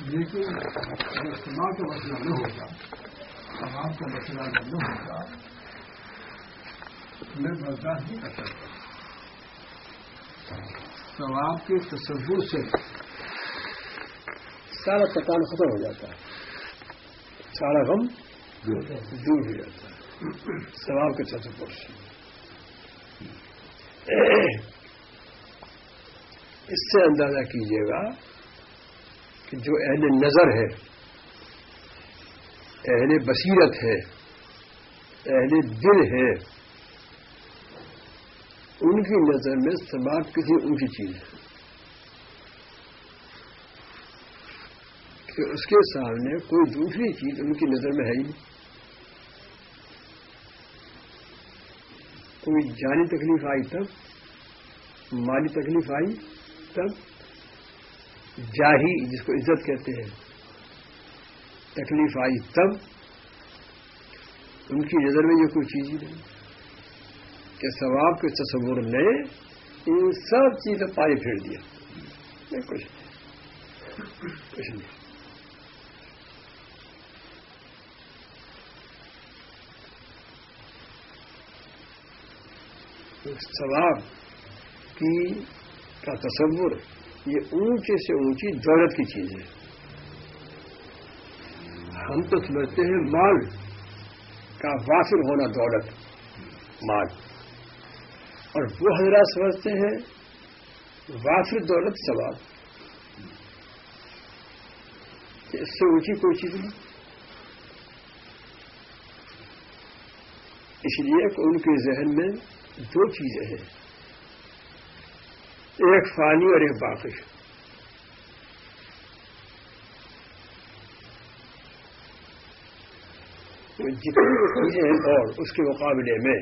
لیکن اگر سما کا مسئلہ نہ ہوتا تمام کا مسئلہ نہ ہوتا میں برداشت نہیں کر سکتا۔ ثواب کے تصور سے سارا تکان ختم ہو جاتا ہے۔ سارا غم دور ہو جاتا ہے۔ ثواب کے تصور سے اس سے اندازہ کیجیے گا کہ جو اہل نظر ہے، اہل بصیرت ہے، اہل دل ہے، ان کی نظر میں سماج کسی ان کی چیز ہے۔ کہ اس کے سامنے کوئی دوسری چیز ان کی نظر میں ہے ہی نہیں۔ کوئی جانی تکلیف آئی تب، مالی تکلیف آئی تب جاہی جس کو عزت کہتے ہیں، تکلیف آئی تب ان کی نظر میں یہ کوئی چیز ہی نہیں۔ کہ ثواب کے تصور نے ان سب چیزیں پاری پھیر دیا۔ نہیں کچھ نہیں۔ کچھ نہیں۔ ثواب کی کا تصور یہ اونچے سے اونچی دولت کی چیز ہے۔ ہم تو سمجھتے ہیں مال کا وافر ہونا دولت، مال۔ اور وہ حضرات سمجھتے ہیں وافر دولت ثواب۔ اس سے اونچی کوئی چیز نہیں۔ اس لیے کہ ان کے ذہن میں دو چیزیں ہیں۔ ایک فانی اور ایک باقی جتنی بھی چیزیں ہیں اور اس کے مقابلے میں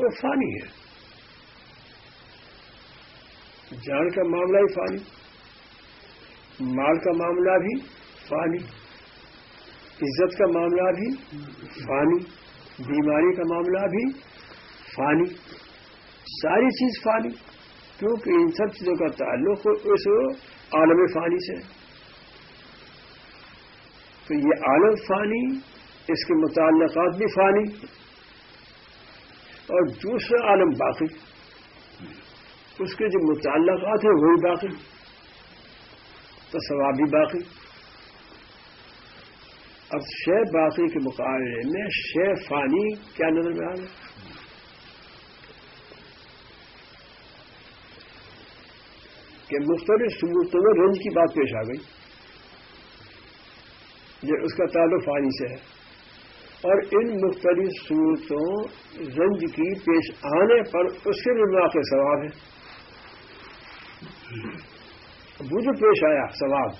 وہ فانی ہے۔ جان کا معاملہ ہی فانی، مال کا معاملہ بھی فانی، عزت کا معاملہ بھی فانی، بیماری کا معاملہ بھی فانی، ساری چیز فانی۔ کیونکہ ان سب چیزوں کا تعلق اس عالم فانی سے تو یہ عالم فانی، اس کے متعلقات بھی فانی اور دوسرا عالم باقی۔ اس کے جو متعلقات ہیں، وہی باقی۔ تو ثواب بھی باقی۔ اب شے باقی کے مقابلے میں شے فانی کیا نظر میں آ گیا کہ مختلف صورتوں میں رنج کی بات پیش آ گئی۔ یہ اس کا تعلق فانی سے ہے۔ اور ان مختلف صورتوں رنج کی پیش آنے پر اس کے بھی کے ثواب ہے۔ وہ جو پیش آیا ثواب،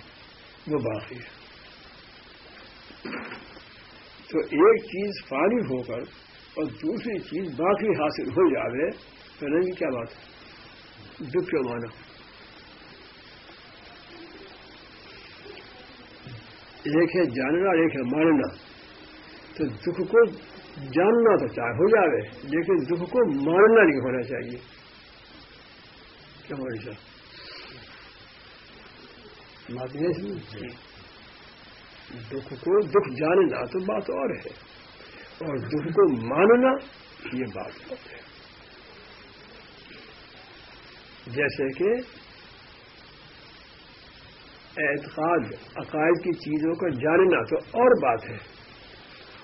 وہ باقی ہے۔ تو ایک چیز فانی ہو کر اور دوسری چیز باقی حاصل ہو جاوے تو رنج کیا بات ہے؟ دکھ کیوں مانا ایک ہے جاننا اور ایک ہے ماننا۔ تو دکھ کو جاننا تو چاہے ہو جاوے لیکن دکھ کو ماننا نہیں ہونا چاہیے۔ کیا ہو بات یہ دکھ کو دکھ جاننا تو بات اور ہے اور دکھ کو ماننا یہ بات اور ہے۔ جیسے کہ اعتقاد عقائد کی چیزوں کو جاننا تو اور بات ہے۔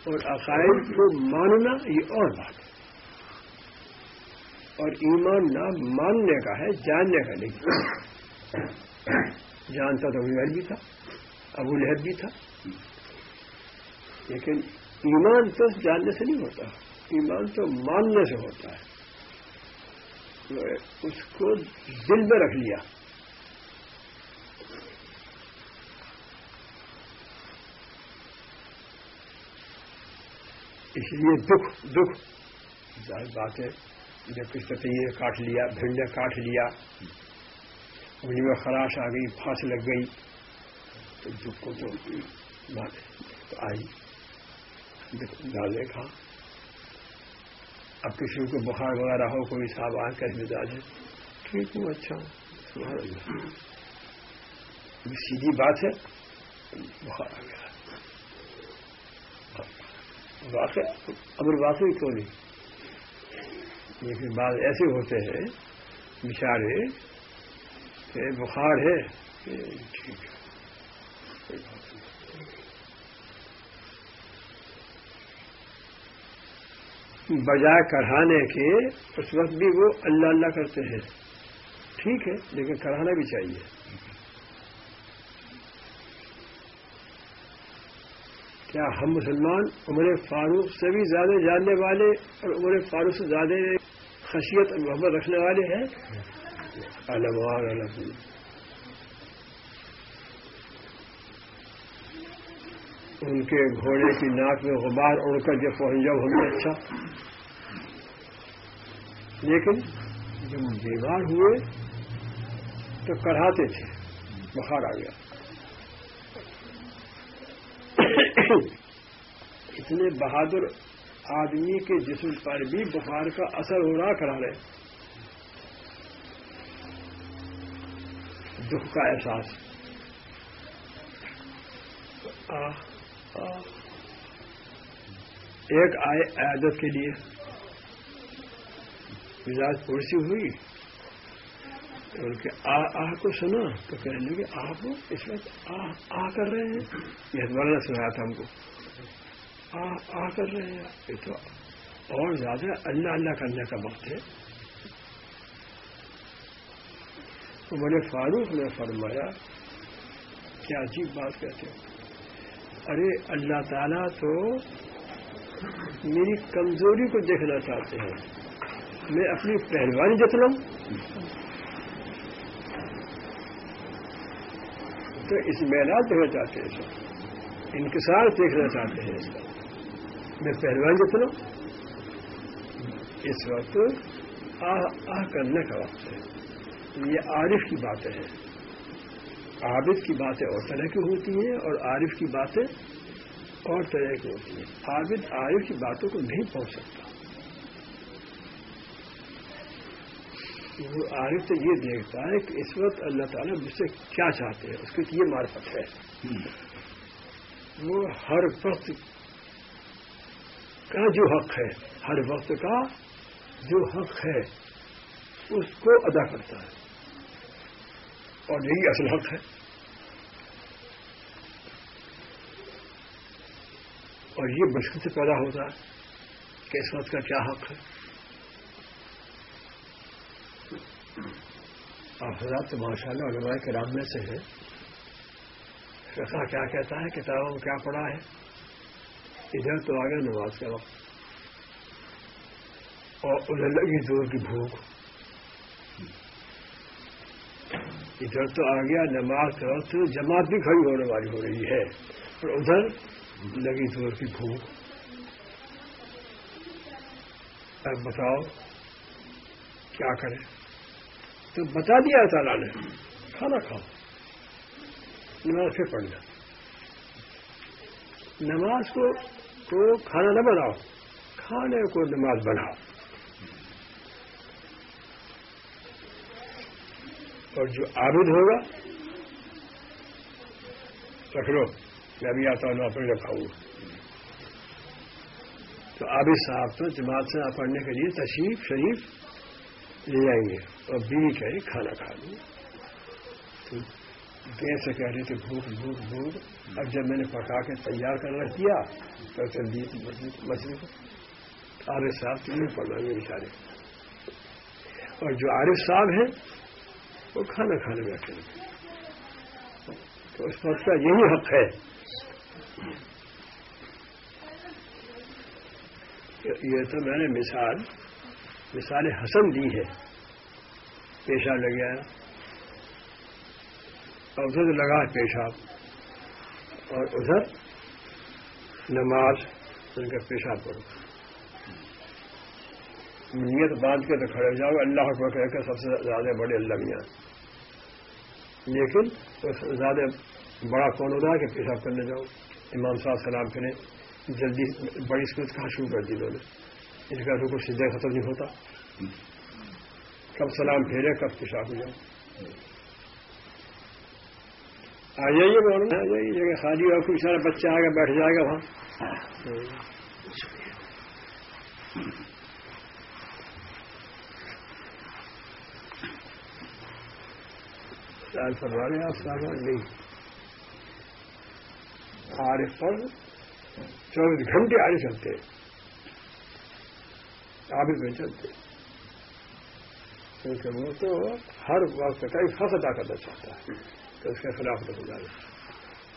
اور عقائد کو ماننا یہ اور بات ہے۔ اور ایمان نہ ماننے کا ہے، جاننے کا نہیں۔ جانتا تو ابو بھی تھا، ابو لہب بھی تھا۔ لیکن ایمان تو جاننے سے نہیں ہوتا، ایمان تو ماننے سے ہوتا ہے۔ اس کو دل میں رکھ لیا۔ اس لیے دکھ دکھ۔ ظاہر بات ہے، جب کس طرح یہ کاٹ لیا بھیڑ نے کاٹ لیا انہیں میں خراش آ گئی، پھانس لگ گئی، تو دکھ کو تو بات تو آئی۔ ڈالے کھا اب کسی کو بخار وغیرہ ہو، کوئی صاحب آ کر مزاج ٹھیک ہوں اچھا سیدھی بات ہے، بخار آ گیا۔ واقع امر واقعی تو نہیں لیکن بعض ایسے ہوتے ہیں بچارے کہ بخار ہے ٹھیک ہے۔ بجائے کڑھانے کے اس وقت بھی وہ اللہ اللہ کرتے ہیں۔ ٹھیک ہے، لیکن کڑھانا بھی چاہیے۔ کیا ہم مسلمان عمر فاروق سے بھی زیادہ جاننے والے اور عمر فاروق سے زیادہ خشیت اور محبت رکھنے والے ہیں؟ ان کے گھوڑے کی ناک میں غبار اڑ کر جب پہنچ جاؤ ہمیں اچھا۔ لیکن جب بیمار ہوئے تو کڑھاتے تھے، بخار آ گیا۔ اتنے بہادر آدمی کے جسم پر بھی بخار کا اثر ہو رہا کرا رہے دکھ کا احساس۔ ایک آئے عادت کے لیے۔ مزاج پڑسی ہوئی۔ ان کے آ کو سنا تو کہنے لگے آپ اس وقت آ کر رہے ہیں۔ یہ مولانا سنایا تھا ہم کو۔ آ کر رہے ہیں۔ یہ تو اور زیادہ اللہ اللہ کرنے کا وقت ہے۔ تو بڑے فاروق نے فرمایا، کیا عجیب بات کہتے ہیں ارے اللہ تعالیٰ تو میری کمزوری کو دیکھنا چاہتے ہیں۔ میں اپنی پہلوانی جتنا تو اس محلات دیکھنا چاہتے ہیں انکسار دیکھنا چاہتے ہیں اس کا میں پہلوان جتنا اس وقت آ کرنے کا وقت ہے۔ یہ عارف کی باتیں ہیں۔ عابد کی باتیں اور طرح کی ہوتی ہیں اور عارف کی باتیں اور طرح کی ہوتی ہیں۔ عابد عارف کی باتوں کو نہیں پہنچ سکتا۔ عارف تو یہ دیکھتا ہے کہ اس وقت اللہ تعالیٰ مجھ سے کیا چاہتے ہیں؟ اس کی یہ معرفت ہے۔ وہ ہر وقت کا جو حق ہے ہر وقت کا جو حق ہے اس کو ادا کرتا ہے۔ اور یہی اصل حق ہے۔ اور یہ بچپن سے پیدا ہوتا ہے کہ اس وقت کا کیا حق ہے۔ آپ حضرات تو ماشاء اللہ علماء کے رام میں سے ہے فقہ کیا کہتا ہے؟ کتابوں میں کیا پڑھا ہے؟ ادھر تو آ گیا نماز کا وقت۔ اور ادھر لگی زور کی بھوک۔ ادھر تو آ گیا نماز کے وقت، جماعت بھی کھڑی ہونے والی ہو رہی ہے۔ اور ادھر لگی زور کی بھوک۔ اب بتاؤ، کیا کریں؟ تو بتا دیا تعالیٰ نے، کھانا کھاؤ۔ نماز پھر پڑھنا نماز کو تو کھانا نہ بناؤ، کھانے کو نماز بناؤ۔ اور جو عابد ہوگا رکھ لو میں ابھی آتا ہوں اپنے رکھاؤں گا۔ تو عابد صاحب تو جماعت سے پڑھنے کے لیے تشریف، شریف لے جائیں گے اور بیوی کہہ رہی کھانا کھا لوں تو دیر سے کہہ رہے تھے، بھوک بھوک بھوک۔ اب جب میں نے پکا کے تیار کر رکھ دیا تو چل دی مسجد عارف صاحب تو نہیں پڑھنا گے بیچارے اور جو عارف صاحب ہیں، وہ کھانا کھانے بیٹھے تو اس وقت کا یہی حق ہے یہ تو میں نے مثال مثال حسن دی ہے۔ پیشاب لگ گیا اور ادھر لگا پیشاب اور ادھر نماز ان کا پیشاب کرو نیت باندھ کے تو کھڑے جاؤ۔ اللہ کو کہہ کے سب سے زیادہ بڑے اللہ میاں۔ لیکن زیادہ بڑا کون ہوتا ہے کہ پیشاب کرنے جاؤ۔ امام صاحب سلام کریں۔ جلدی بڑی اسکول کہاں شروع کر دی انہوں نے۔ اس کا رکو سیدھے ختم نہیں ہوتا۔ کب سلام پھیرے، کب پیشاب ہو جاؤ آ جائیے مولانا جی، آ جائیے۔ جگہ خالی ہو کوئی سارا بچہ آ کے بیٹھ جائے گا وہاں۔ فرما رہے آپ سارا نہیں۔ آر پر چوبیس گھنٹے آگے چلتے آگے میں چلتے کیونکہ وہ تو ہر وقت کا ایک حق ادا کرنا چاہتا ہے۔ تو اس کے خلاف نہ ہو جائے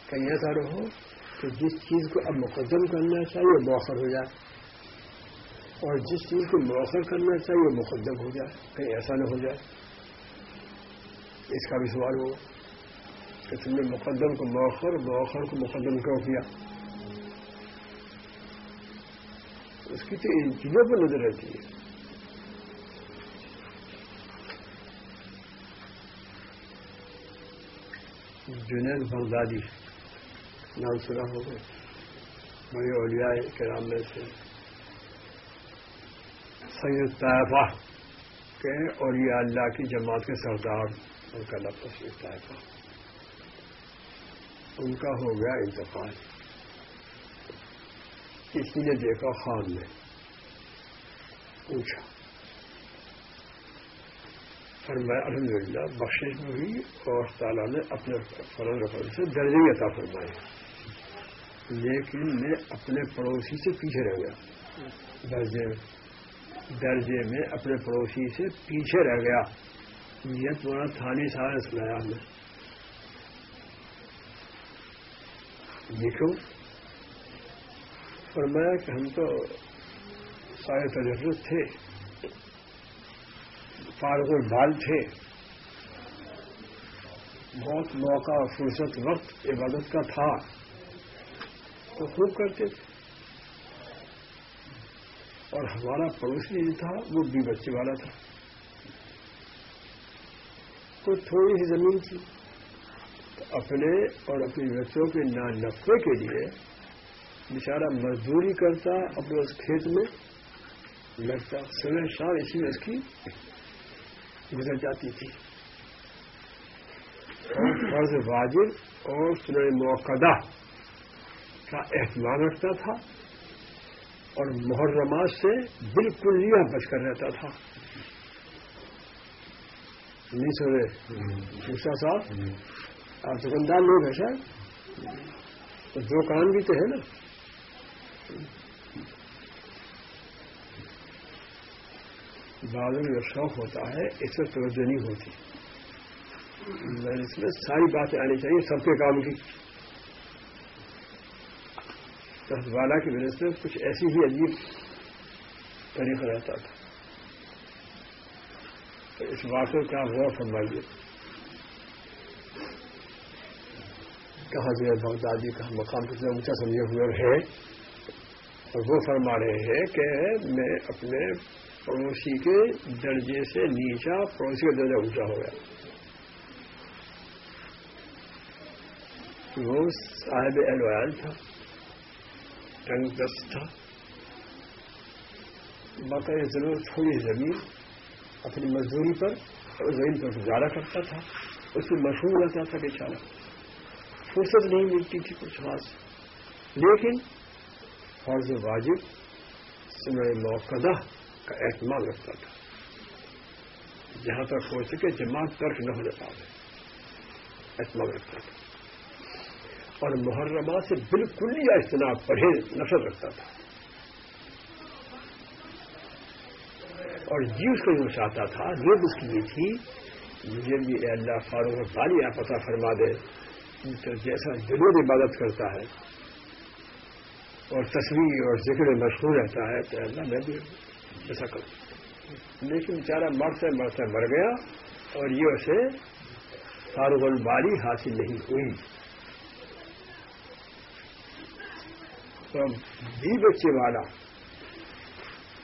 کہیں ایسا رہو کہ جس چیز کو اب مقدم کرنا چاہیے، وہ موخر ہو جائے۔ اور جس چیز کو موخر کرنا چاہیے، وہ مقدم ہو جائے۔ کہیں ایسا نہ ہو جائے۔ اس کا بھی سوال ہو کہ تم نے مقدم کو موخر موخر کو مقدم کیوں کیا؟ اس کی تو ان چیزوں پر نظر رہتی ہے۔ جنید بغدادی نام سنا ہو گئے۔ بڑے اولیاء کرام میں سے۔ سید طائفہ کے اور یہ اللہ کی جماعت کے سردار۔ ان کا لفظ سید طائفہ۔ ان کا ہو گیا انتقال۔ کسی نے دیکھا خان میں پوچھا۔ فرمایا الحمد للہ بخشش میں ہوئی اور تعالیٰ نے اپنے فرض رفل سے درجے عطا فرمائے۔ لیکن میں اپنے پڑوسی سے پیچھے رہ گیا۔ درجے درجے میں اپنے پڑوسی سے پیچھے رہ گیا۔ یہ تمہارا تھانی سارا سنایا ہم نے دیکھو فرمایا کہ ہم تو سارے تجربے تھے، فارغ البال تھے۔ بہت موقع فرصت وقت عبادت کا تھا۔ تو خوب کرتے تھے۔ اور ہمارا پڑوسی جو تھا، وہ بھی بچے والا تھا۔ تو تھوڑی سی زمین تھی۔ تو اپنے اور اپنی بچوں کے نا نفے کے لیے بیچارہ مزدوری کرتا اپنے اس کھیت میں، لگتا سمے شام اسی میں اس کی گزر جاتی تھی۔ اور فرض واجب اور سنر موقع کا اہتمام رکھتا تھا اور محرمات سے بالکل یہ بچ کر رہتا تھا۔ نہیں دوسرا صاحب آپ دکاندار لوگ ہیں سر تو دو کام بھی تو ہے نا۔ بعض میں شوق ہوتا ہے، اس میں توجہ نہیں ہوتی۔ اس میں ساری باتیں آنی چاہیے، سب کے کام کی۔ والا کی وجہ سے کچھ ایسی ہی عجیب طریقہ رہتا تھا۔ تو اس بات کو کیا غور فرمائیے۔ کہاں جو ہے بغدادی کا مقام کتنا اونچا سمجھے ہوئے ہے۔ اور وہ فرما رہے ہیں کہ میں اپنے پڑوسی کے درجے سے نیچا پڑوسی کا درجہ اونچا ہو گیا۔ وہ صاحب الویال تھا ٹنگ دست تھا باقاعدہ ضرور تھوڑی زمین اپنی مزدوری پر اور زمین پر گزارا کرتا تھا۔ اس میں مشہور رہتا تھا بیچارہ فرصت نہیں ملتی تھی کچھ خاص۔ لیکن فرض واجب سمے موقع کا اہتمام رکھتا تھا۔ جہاں تک ہو سکے جماعت ترک نہ ہونے پاوے اہتمام رکھتا تھا۔ اور محرمہ سے بالکل ہی اجتناب پرہیز، نفرت رکھتا تھا۔ اور جی اس کو جو چاہتا تھا نیب اس کی یہ تھی، مجھے بھی اے اللہ فاروق بانی آپ پتہ فرما دے، تو جیسا ضرور عبادت کرتا ہے اور تصویر اور ذکر مشہور رہتا ہے، تو اللہ میں بھی ایسا کروں۔ لیکن بیچارہ مرتے مرتے مر گیا اور یہ اسے فاروق الباری حاصل نہیں ہوئی۔ تو بھی بچے والا،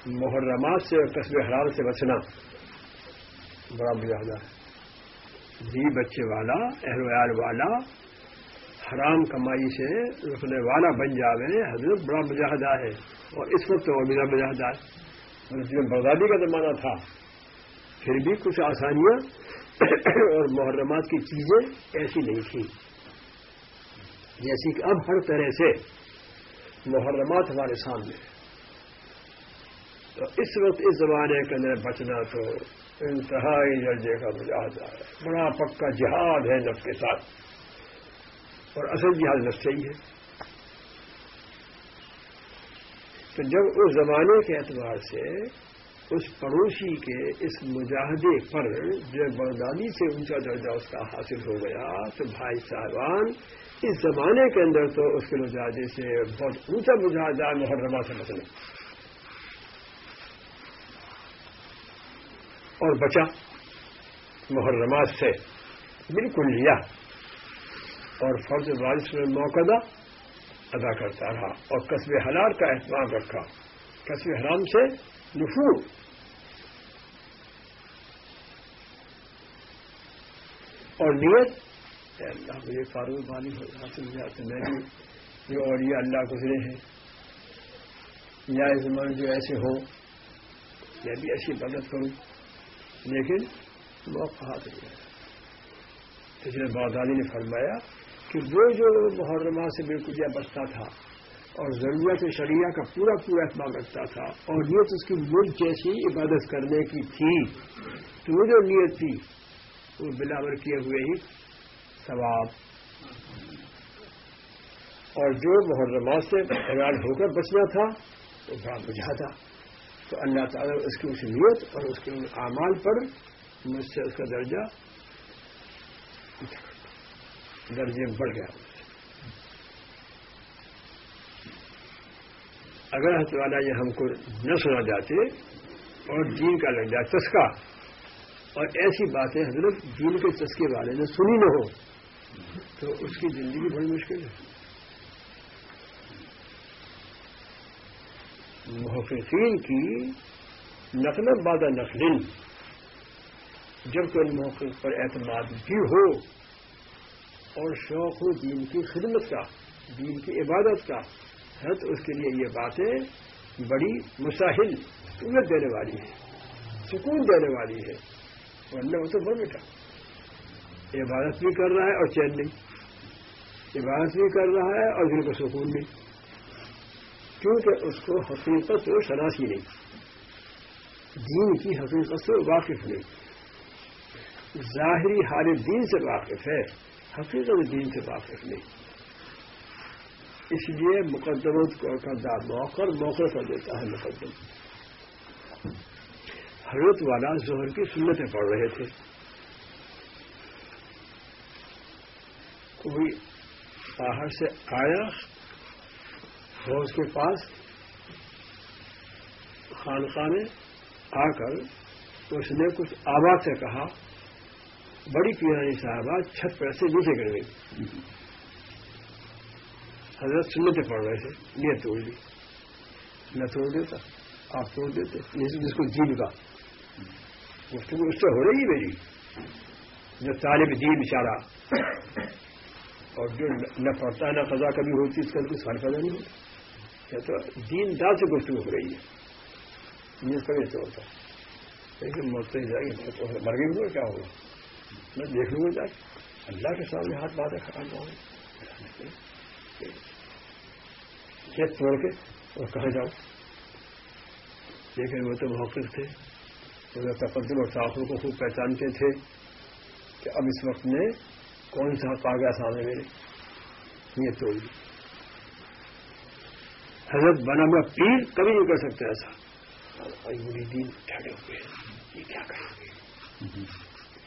محرمات سے اور قصب حرام سے بچنا بڑا مجاہدہ ہے۔ بھی بچے والا، اہل والا حرام کمائی سے رکنے والا بن جاوے، حضرت بڑا مجاہدہ ہے اور اس وقت وہ میرا مجاہدہ ہے۔ جس میں بغدادی کا زمانہ تھا۔ پھر بھی کچھ آسانیاں اور محرمات کی چیزیں ایسی نہیں تھیں۔ جیسی کہ اب ہر طرح سے محرمات ہمارے سامنے تو اس وقت اس زمانے کے اندر بچنا تو انتہائی درجے کا مجاہدہ ہے۔ بڑا پکا جہاد ہے نف کے ساتھ۔ اور اصل جہاد نف سے ہی ہے۔ تو جب اس زمانے کے اعتبار سے اس پڑوسی کے اس مجاہدے پر جو بردانی سے اونچا درجہ اس کا حاصل ہو گیا، تو بھائی صاحبان، اس زمانے کے اندر تو اس کے مجاہدے سے بہت اونچا مجاہدہ محرمہ سے اور بچا محرمات سے بالکل لیا۔ اور فرض بارش میں موقع ادا کرتا رہا اور قصب حلال کا اہتمام رکھا۔ قصب حرام سے نفور۔ اور نیت۔ اللہ، مجھے فاروق بانی حاصل ہو تو میں بھی جو اور یہ اللہ گزرے ہیں۔ یا زمان جو ایسے ہو، میں بھی ایسی مدد کروں۔ لیکن موقع حاصل ہے پچھلے بادانی نے فرمایا کہ وہ جو محرمہ سے بالکل بچتا تھا اور ضرورت شریعہ کا پورا پورا اہتمام رکھتا تھا اور نیت اس کی ملک جیسی عبادت کرنے کی تھی، تو وہ جو نیت تھی، وہ بلاور کیے ہوئے ہی ثواب۔ اور جو محرمات سے حیران ہو کر بچنا تھا، وہ بڑا بجھا تھا۔ تو اللہ تعالیٰ اس کی اس نیت اور اس کے اعمال پر مجھ سے اس کا درجہ درجے بڑھ گیا۔ اگر حضرت والا یہ ہم کو نہ سنا جاتے اور دین کا لگ جائے چسکا اور ایسی باتیں حضرت دین کے چسکے والے نے سنی نہ ہو، تو اس کی زندگی بڑی مشکل ہے۔ محفظین کی نقل بادہ نقل، جب تو ان پر اعتماد بھی ہو اور شوق ہو دین کی خدمت کا، دین کی عبادت کا۔ ہے تو اس کے لیے یہ باتیں بڑی مساحل سہولت دینے والی ہے سکون دینے والی ہے ورنہ وہ تو بڑھ بیٹا عبادت بھی کر رہا ہے اور چین نہیں عبادت بھی کر رہا ہے اور دل کو سکون نہیں کیونکہ اس کو حقیقت سے شناسی نہیں۔ دین کی حقیقت سے واقف نہیں۔ ظاہری حال دین سے واقف ہے۔ حقیقت دین سے واقف نہیں اس لیے مقدمت کا دار موقع موقع کر دیتا ہے مقدم۔ حضرت والا زہر کی سنتیں پڑھ رہے تھے۔ کوئی باہر سے آیا اس کے پاس خانقاہ میں آ کر اس نے کچھ آواز سے کہا۔ بڑی پیرانی صاحبہ چھت پر سے نیچے گر گئی حضرت سنتیں پڑھ رہے تھے، یہ توڑ لی نہ توڑ دیتا، آپ توڑ دیتے۔ جس کو جیل کا گفتگو اس سے ہو رہی میری؟ جو طالب دین بچارا اور جو نہ پڑھتا، نہ قضا کبھی ہوتی اس کا کوئی سال پیدا نہیں ہوتا۔ تو دین دار سے گفتگو ہو رہی ہے۔ یہ کبھی سے ہوتا لیکن موت جائے گی مر گئی ہوگا کیا ہوگا؟ میں دیکھ لوں گا جا اللہ کے سامنے ہاتھ باتیں خراب نہ ہو کھیت توڑ کے اور کہاں جاؤ لیکن وہ تو موقف تھے۔ وہ تقدم اور ساخوں کو خوب پہچانتے تھے کہ اب اس وقت میں کون سا حق آ گیا سامنے میرے۔ یہ توڑ حضرت بنا ہوا پیر کبھی نہیں کر سکتے ایسا۔ بڑی دین ٹھہرے ہوئے یہ کیا کریں گے؟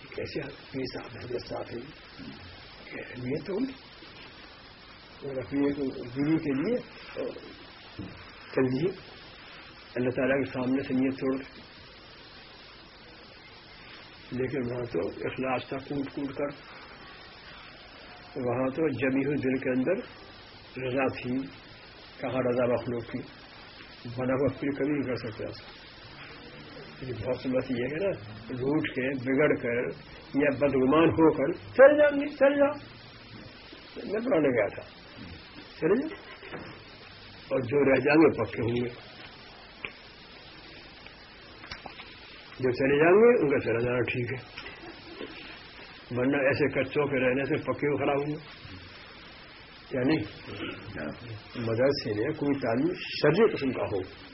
کیسے پیر صاحب حضرت صاحب ہیں؟ یہ تو اور اپنی بیوی کے لیے کر لیجیے اللہ تعالیٰ کے سامنے سے نیت توڑ۔ لیکن وہاں تو اخلاص تھا کوٹ کوٹ کر۔ وہاں تو جمی ہوئی دل کے اندر رضا تھی، کہاں رضا مخلوق کی؟ بنا ہوا پھر کبھی نہیں کر سکتا بہت سی بات یہ ہے نا روٹ کے، بگڑ کر یا بدگمان ہو کر چل جاؤں گی چل جاؤ میں پڑھنے گیا تھا۔ چلے اور جو رہ جائیں گے پکے ہوں گے۔ جو چلے جائیں گے، ان کا چلا جانا ٹھیک ہے۔ ورنہ ایسے کچوں کے رہنے سے پکے ہو خراب ہوں گے۔ یعنی مدرسے میں کوئی تعلیم شرج قسم کا ہو۔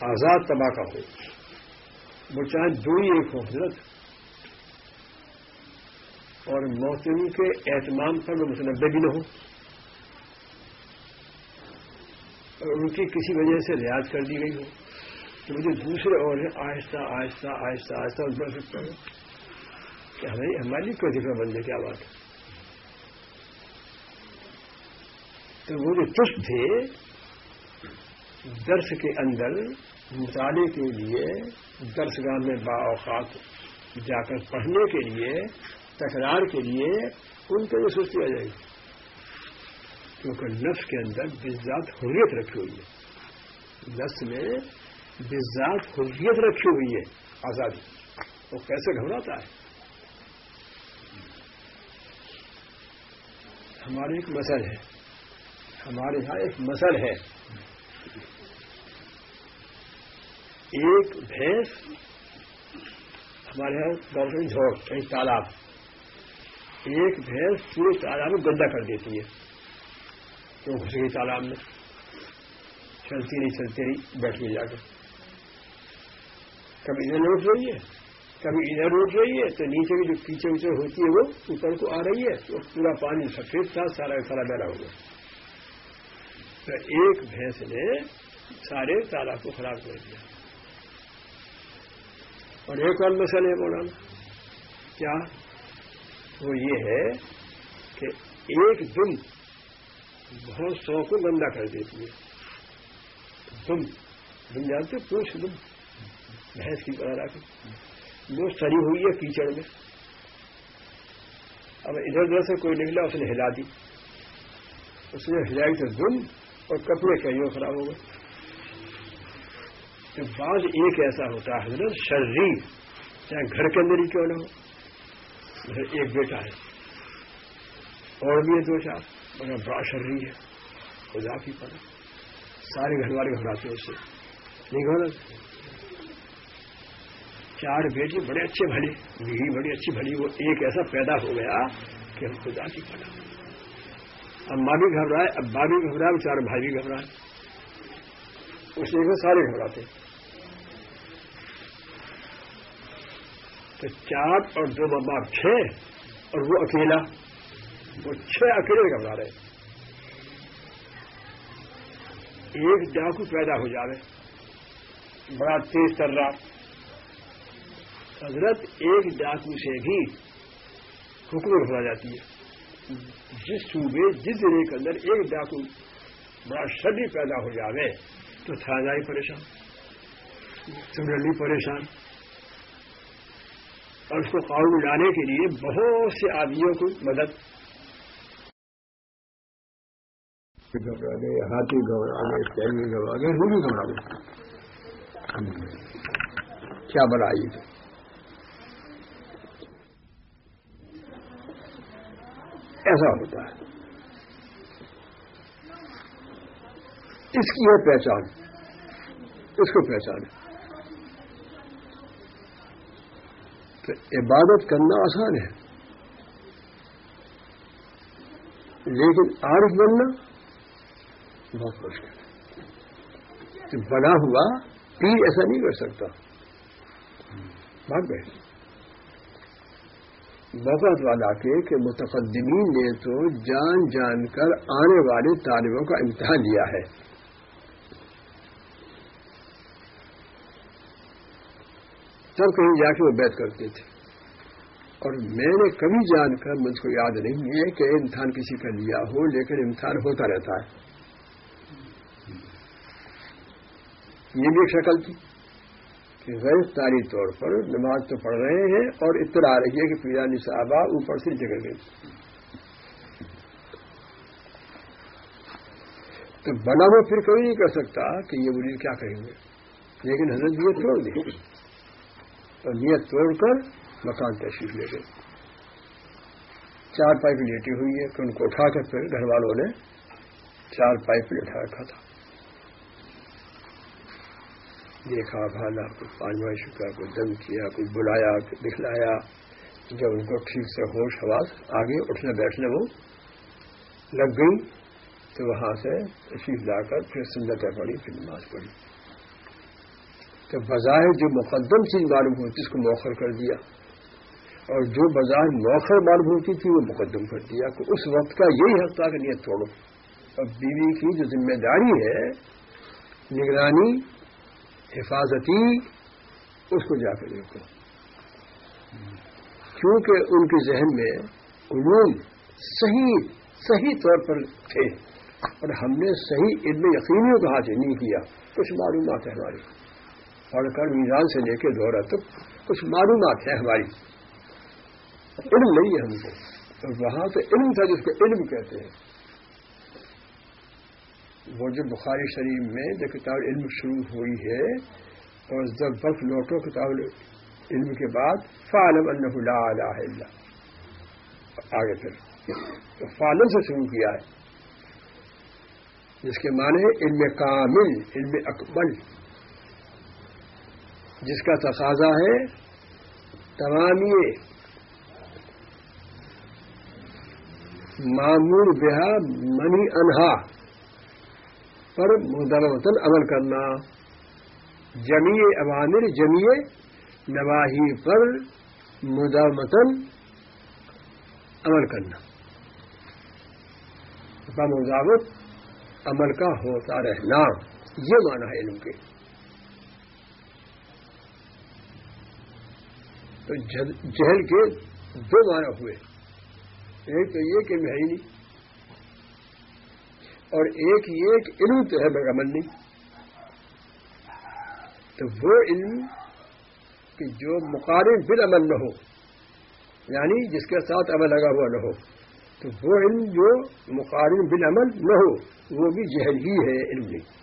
آزاد تباہ کا ہو وہ چاہے دو ہی ایک ہو حضرت۔ اور موسم کے اہتمام پر وہ متنوع بھی نہ ہو اور ان کی کسی وجہ سے ریاض کر دی گئی ہو تو مجھے دوسرے اور آہستہ آہستہ آہستہ آہستہ بڑھ سکتا ہوں کہ ہماری ہماری کوئی ذکر بن جائے کیا بات ہے؟ تو وہ جو چست تھے درس کے اندر مطالعے کے لیے درس گاہ میں با اوقات جا کر پڑھنے کے لیے، تکرار کے لیے ان کو یہ سوچتی آ جائے گی۔ کیونکہ نفس کے اندر بزاد حریت رکھی ہوئی ہے۔ نفس میں بزاد حریت رکھی ہوئی ہے، آزادی۔ وہ کیسے گھبراتا ہے؟ ہمارے ایک مسل ہے۔ ہمارے یہاں ایک مسل ہے۔ ایک بھینس ہمارے یہاں گورنمنٹ جھوڑ ایک تالاب۔ ایک بھینس پورے تالاب میں گندا کر دیتی ہے۔ تو گھس گئی تالاب میں؟ چلتی نہیں چلتی نہیں بیٹھ گئی جا کے۔ کبھی ادھر لوٹ رہی ہے، کبھی ادھر روٹ رہی ہے، تو نیچے کی جو پیچھے ویچے ہوتی ہے وہ اوپر کو آ رہی ہے، تو پورا پانی سفید تھا، سارا سارا بہرا ہو گیا۔ تو ایک بھینس نے سارے تالاب کو خراب کر دیا۔ اور ایک اور مسئلہ ہے مولانا۔ کیا؟ وہ یہ ہے کہ ایک دم بہت سو کو گندا کر دیتی ہے۔ دم۔ دم جانتے پوچھ دم۔ بھینس کی طرح کے وہ سری ہوئی ہے کیچڑ میں۔ اب ادھر ادھر سے کوئی نکلا، اس نے ہلا دی۔ اس نے ہلائی تو دم اور کپڑے کہیں خراب ہو گئے۔ کہ بعض ایک ایسا ہوتا ہے حضرت شریر چاہے گھر کے اندر ہی کیوں نہ ہو ایک بیٹا ہے۔ اور بھی ہے دو چار، مگر بڑا شریر ہے۔ خدا کی پڑا سارے گھر والے گھبراتے ہیں اس سے۔ نہیں گھبرا۔ چار بیٹی بڑے اچھے بھلی بیوی بڑی اچھی بھلی، وہ ایک ایسا پیدا ہو گیا کہ ہم خدا کی پڑا اب ماں بھی گھبرائے اب باں بھی گھبرائے چار بھائی بھی گھبرائے۔ اس ایک میں سارے گھبراتے تو چار اور دو باپ چھ اور وہ اکیلا، وہ چھ اکیلے گھبرا رہے۔ ایک ڈاکو پیدا ہو جاوے بڑا تیز تر رہا۔ حضرت ایک ڈاکو سے بھی حکومت ہو جاتی ہے۔ جس صوبے، جس ضلع کے اندر ایک ڈاکو بڑا شدی پیدا ہو جاوے تو تھا جائے پریشان۔ سمرلی پریشان۔ اور اس کو قابو لانے کے لیے بہت سے آدمیوں کو مدد گھبرا گئے ہاتھی گھبرا گئے شہری گھبرا گئے وہ بھی گھبرا گئے کیا بڑائی تھی؟ ایسا ہوتا ہے۔ اس کی ہے پہچان، اس کو پہچانے۔ عبادت کرنا آسان ہے۔ لیکن عارف بننا بہت مشکل ہے۔ بنا ہوا پیر ایسا نہیں کر سکتا۔ بھاگ گئے بہت والا کے کہ متقدمین نے تو جان جان کر آنے والے طالبوں کا امتحان لیا ہے۔ تب کہیں جا کے وہ بیت کرتے تھے۔ اور میں نے کبھی جان کر مجھ کو یاد نہیں ہے کہ امتحان کسی کا لیا ہو، لیکن امتحان ہوتا رہتا ہے۔ یہ بھی ایک شکل تھی کہ غیر تاری طور پر نماز تو پڑھ رہے ہیں اور اطلاع آ رہی ہے کہ پیرانی صاحبہ اوپر سے جگہ گئی۔ تو بنا وہ پھر کبھی نہیں کر سکتا کہ یہ مریض کیا کہیں گے۔ لیکن حضرت یہ چھوڑ دی اور نیت توڑ کر مکان تشریف لے گئے۔ چار پائپ لیٹی ہوئی ہے کہ ان کو اٹھا کر پھر گھر والوں نے چار پائپ لٹا رکھا تھا۔ دیکھا، بھالا کچھ پانچواں چکا کوئی دم کیا کچھ بلایا دکھلایا۔ جب ان کو ٹھیک سے ہوش آواز آگے اٹھنے بیٹھنے وہ لگ گئی تو وہاں سے تشریف لا کر پھر سنتیں پڑھی پھر نماز پڑھی۔ تو بظاہر جو مقدم چیز معلوم ہوتی اس کو موخر کر دیا۔ اور جو بظاہر موخر معلوم ہوتی تھی وہ مقدم کر دیا۔ کہ اس وقت کا یہی حق تھا کہ نیت توڑو۔ اور بیوی کی جو ذمہ داری ہے، نگرانی، حفاظتی، اس کو جا کے دیکھو کیونکہ ان کے ذہن میں علوم صحیح صحیح طور پر تھے۔ اور ہم نے صحیح علم یقینیوں کا حاصل نہیں کیا۔ کچھ معلومات ہیں ہماری۔ پڑھ کر میزان سے لے کے دورہ تک کچھ معلومات ہیں ہماری۔ علم نہیں ہے ہم کو۔ اور وہاں تو علم تھا جس کو علم کہتے ہیں۔ وہ جو بخاری شریف میں جو کتاب علم شروع ہوئی ہے اور جب وقت لوٹو کتاب علم کے بعد فالم اللہ۔ آگے پھر۔ فالم سے شروع کیا ہے۔ جس کے معنی علم کامل، علم اکبل جس کا تقاضا ہے تمامی معمور بہا منی انہا پر مدرمتن عمل کرنا۔ جمی عوامر جمی نواحی پر مدامتن عمل کرنا۔ مضابط عمل کا ہوتا رہنا۔ یہ مانا ہے علم کے۔ تو جہل کے دو معنی ہوئے۔ ایک تو یہ کہ میں ہی نہیں۔ اور ایک یہ کہ علم تو ہے مگر عمل نہیں۔ تو وہ علم کہ جو مقارن بل عمل نہ ہو یعنی جس کے ساتھ عمل لگا ہوا نہ ہو، تو وہ علم جو مقارن بالعمل نہ ہو، وہ بھی جہل ہی ہے، علم نہیں۔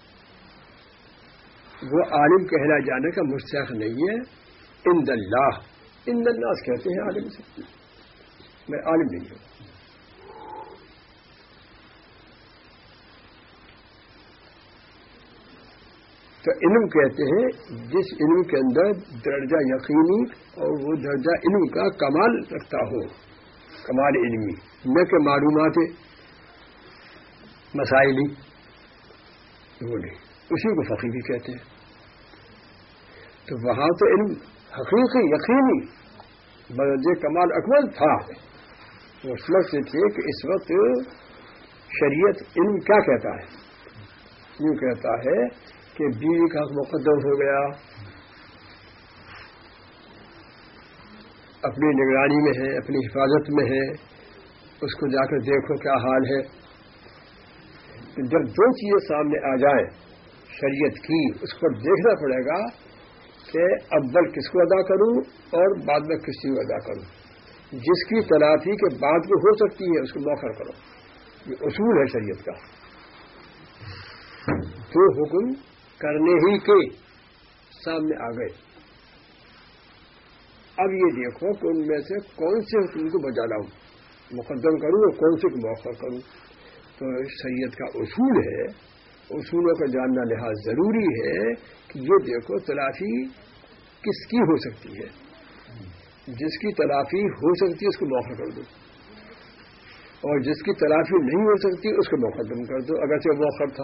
وہ عالم کہلا جانے کا مستحق نہیں ہے۔ ان اللہ ان اللہ کہتے ہیں عالم سے۔ میں عالم نہیں ہوں۔ تو علم کہتے ہیں جس علم کے اندر درجہ یقینی اور وہ درجہ علم کا کمال رکھتا ہو۔ کمال علمی۔ نہ کہ معلومات مسائلی۔ وہ نہیں۔ اسی کو فقی بھی کہتے ہیں۔ تو وہاں تو علم حقیقی یقینی بدرج کمال اکمل تھا۔ وہ وقت سے تھے کہ اس وقت شریعت علم کیا کہتا ہے؟ یوں کہتا ہے کہ بیوی کا مقدم ہو گیا۔ اپنی نگرانی میں ہے، اپنی حفاظت میں ہے۔ اس کو جا کر دیکھو کیا حال ہے۔ جب دو چیزیں سامنے آ جائیں، شریعت کی، اس پر دیکھنا پڑے گا کہ اول کس کو ادا کروں اور بعد میں کس چیز کو ادا کروں۔ جس کی تلافی کے بعد کو ہو سکتی ہے، اس کو موخر کرو۔ یہ اصول ہے شریعت کا۔ دو حکم کرنے ہی کے سامنے آ گئے۔ اب یہ دیکھو کہ ان میں سے کون سے حکم کو بجا لاؤں مقدم کروں اور کون سے کو کروں۔ تو شریعت کا اصول ہے اصولوں کا جاننا لحاظ ضروری ہے کہ یہ دیکھو تلافی کس کی ہو سکتی ہے؟ جس کی تلافی ہو سکتی ہے اس کو موقع کر دو۔ اور جس کی تلافی نہیں ہو سکتی اس کو مقدم کر دو، اگرچہ وہ موقع تھا۔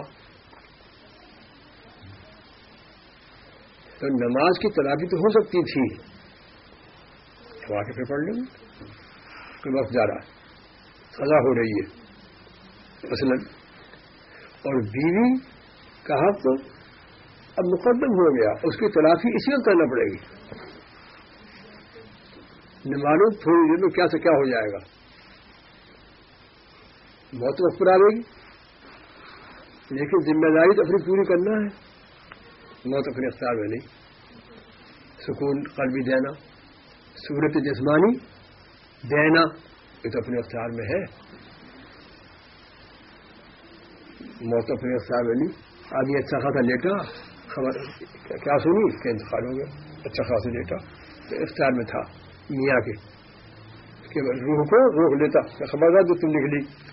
تو نماز کی تلافی تو ہو سکتی تھی۔ تو آ کے پھر پڑھ لیں۔ گے کہ وقت جا رہا ہے۔ سزا ہو رہی ہے۔ مثلا اور بیوی کا حق اب مقدم ہو گیا، اس کی تلافی اسی وقت کرنا پڑے گی۔ معلوم تھوڑی دیر میں کیا سے کیا ہو جائے گا۔ بہت وقت پر آئے گی لیکن ذمہ داری تو اپنی پوری کرنا ہے۔ موت اپنے اختیار میں نہیں۔ سکون قلبی دینا صورت جسمانی دینا، یہ تو اپنے اختیار میں ہے۔ موت اپنے اختیار میں آدمی اچھا خاصا لیٹا۔ خبر کیا سنی؟ کہ انتقال ہو گیا۔ اچھا خاصا لیٹا۔ تو اختیار میں تھا۔ میاں کے۔ روح کو روک لیتا۔ خبردار جو تم نکلی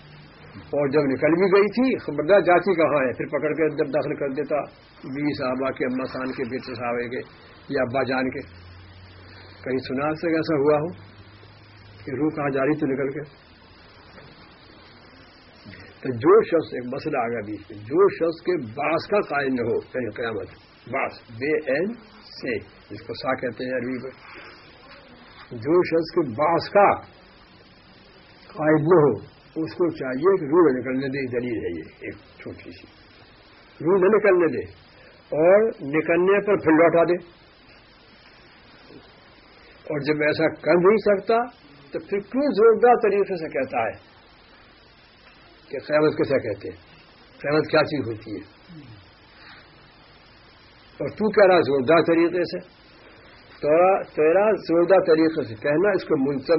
اور جب نکل بھی گئی تھی، خبردار جاتی کہاں ہے؟ پھر پکڑ کے اندر داخل کر دیتا۔ بی صاحبہ کے، اما خان کے، بیٹے صاحب کے، یا ابا جان کے۔ کہیں سنا سے ایسا ہوا ہو کہ روح کہاں جاری تو نکل کے؟ تو جو شخص ایک مسئلہ آ گیا بیچ میں جو شخص کے باس کا قائم نہ ہو یعنی قیامت باس بے این سے، جس کو سا کہتے ہیں عربی میں۔ جو شخص کے باس کا قائد نہ ہو، اس کو چاہیے کہ روح نکلنے دے، دلیل ہے یہ، ایک چھوٹی سی۔ روح نہ نکلنے دے اور نکلنے پر پھر لوٹا دے۔ اور جب ایسا کر نہیں سکتا، تو پھر کیوں زوردار طریقے سے کہتا ہے؟ کہ قیامت کیسا کہتے ہیں۔ قیامت کیا چیز ہوتی ہے؟ اور تو کہہ رہا زوردار طریقے سے۔ تیرا زوردار طریقے سے کہنا اس کو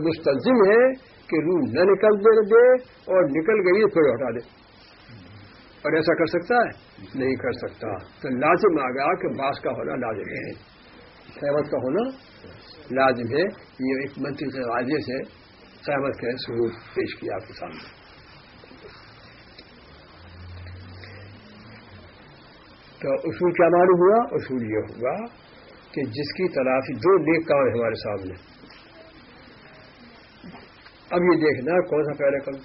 مستلزم ہے کہ روح نہ نکل دے دے اور نکل گئی پھر ہٹا دے۔ اور ایسا کر سکتا ہے؟ نہیں کر سکتا۔ تو لازم آ گیا کہ باس کا ہونا لازم ہے۔ قیامت کا ہونا لازم ہے۔ یہ ایک منتری سے واضح سے سہمت کے ثبوت پیش کیا آپ کے سامنے۔ تو اصول کیا معلوم ہوا؟ اصول یہ ہوا کہ جس کی تلافی دو نیک کام ہے ہمارے سامنے۔ اب یہ دیکھنا کون سا پہلے کروں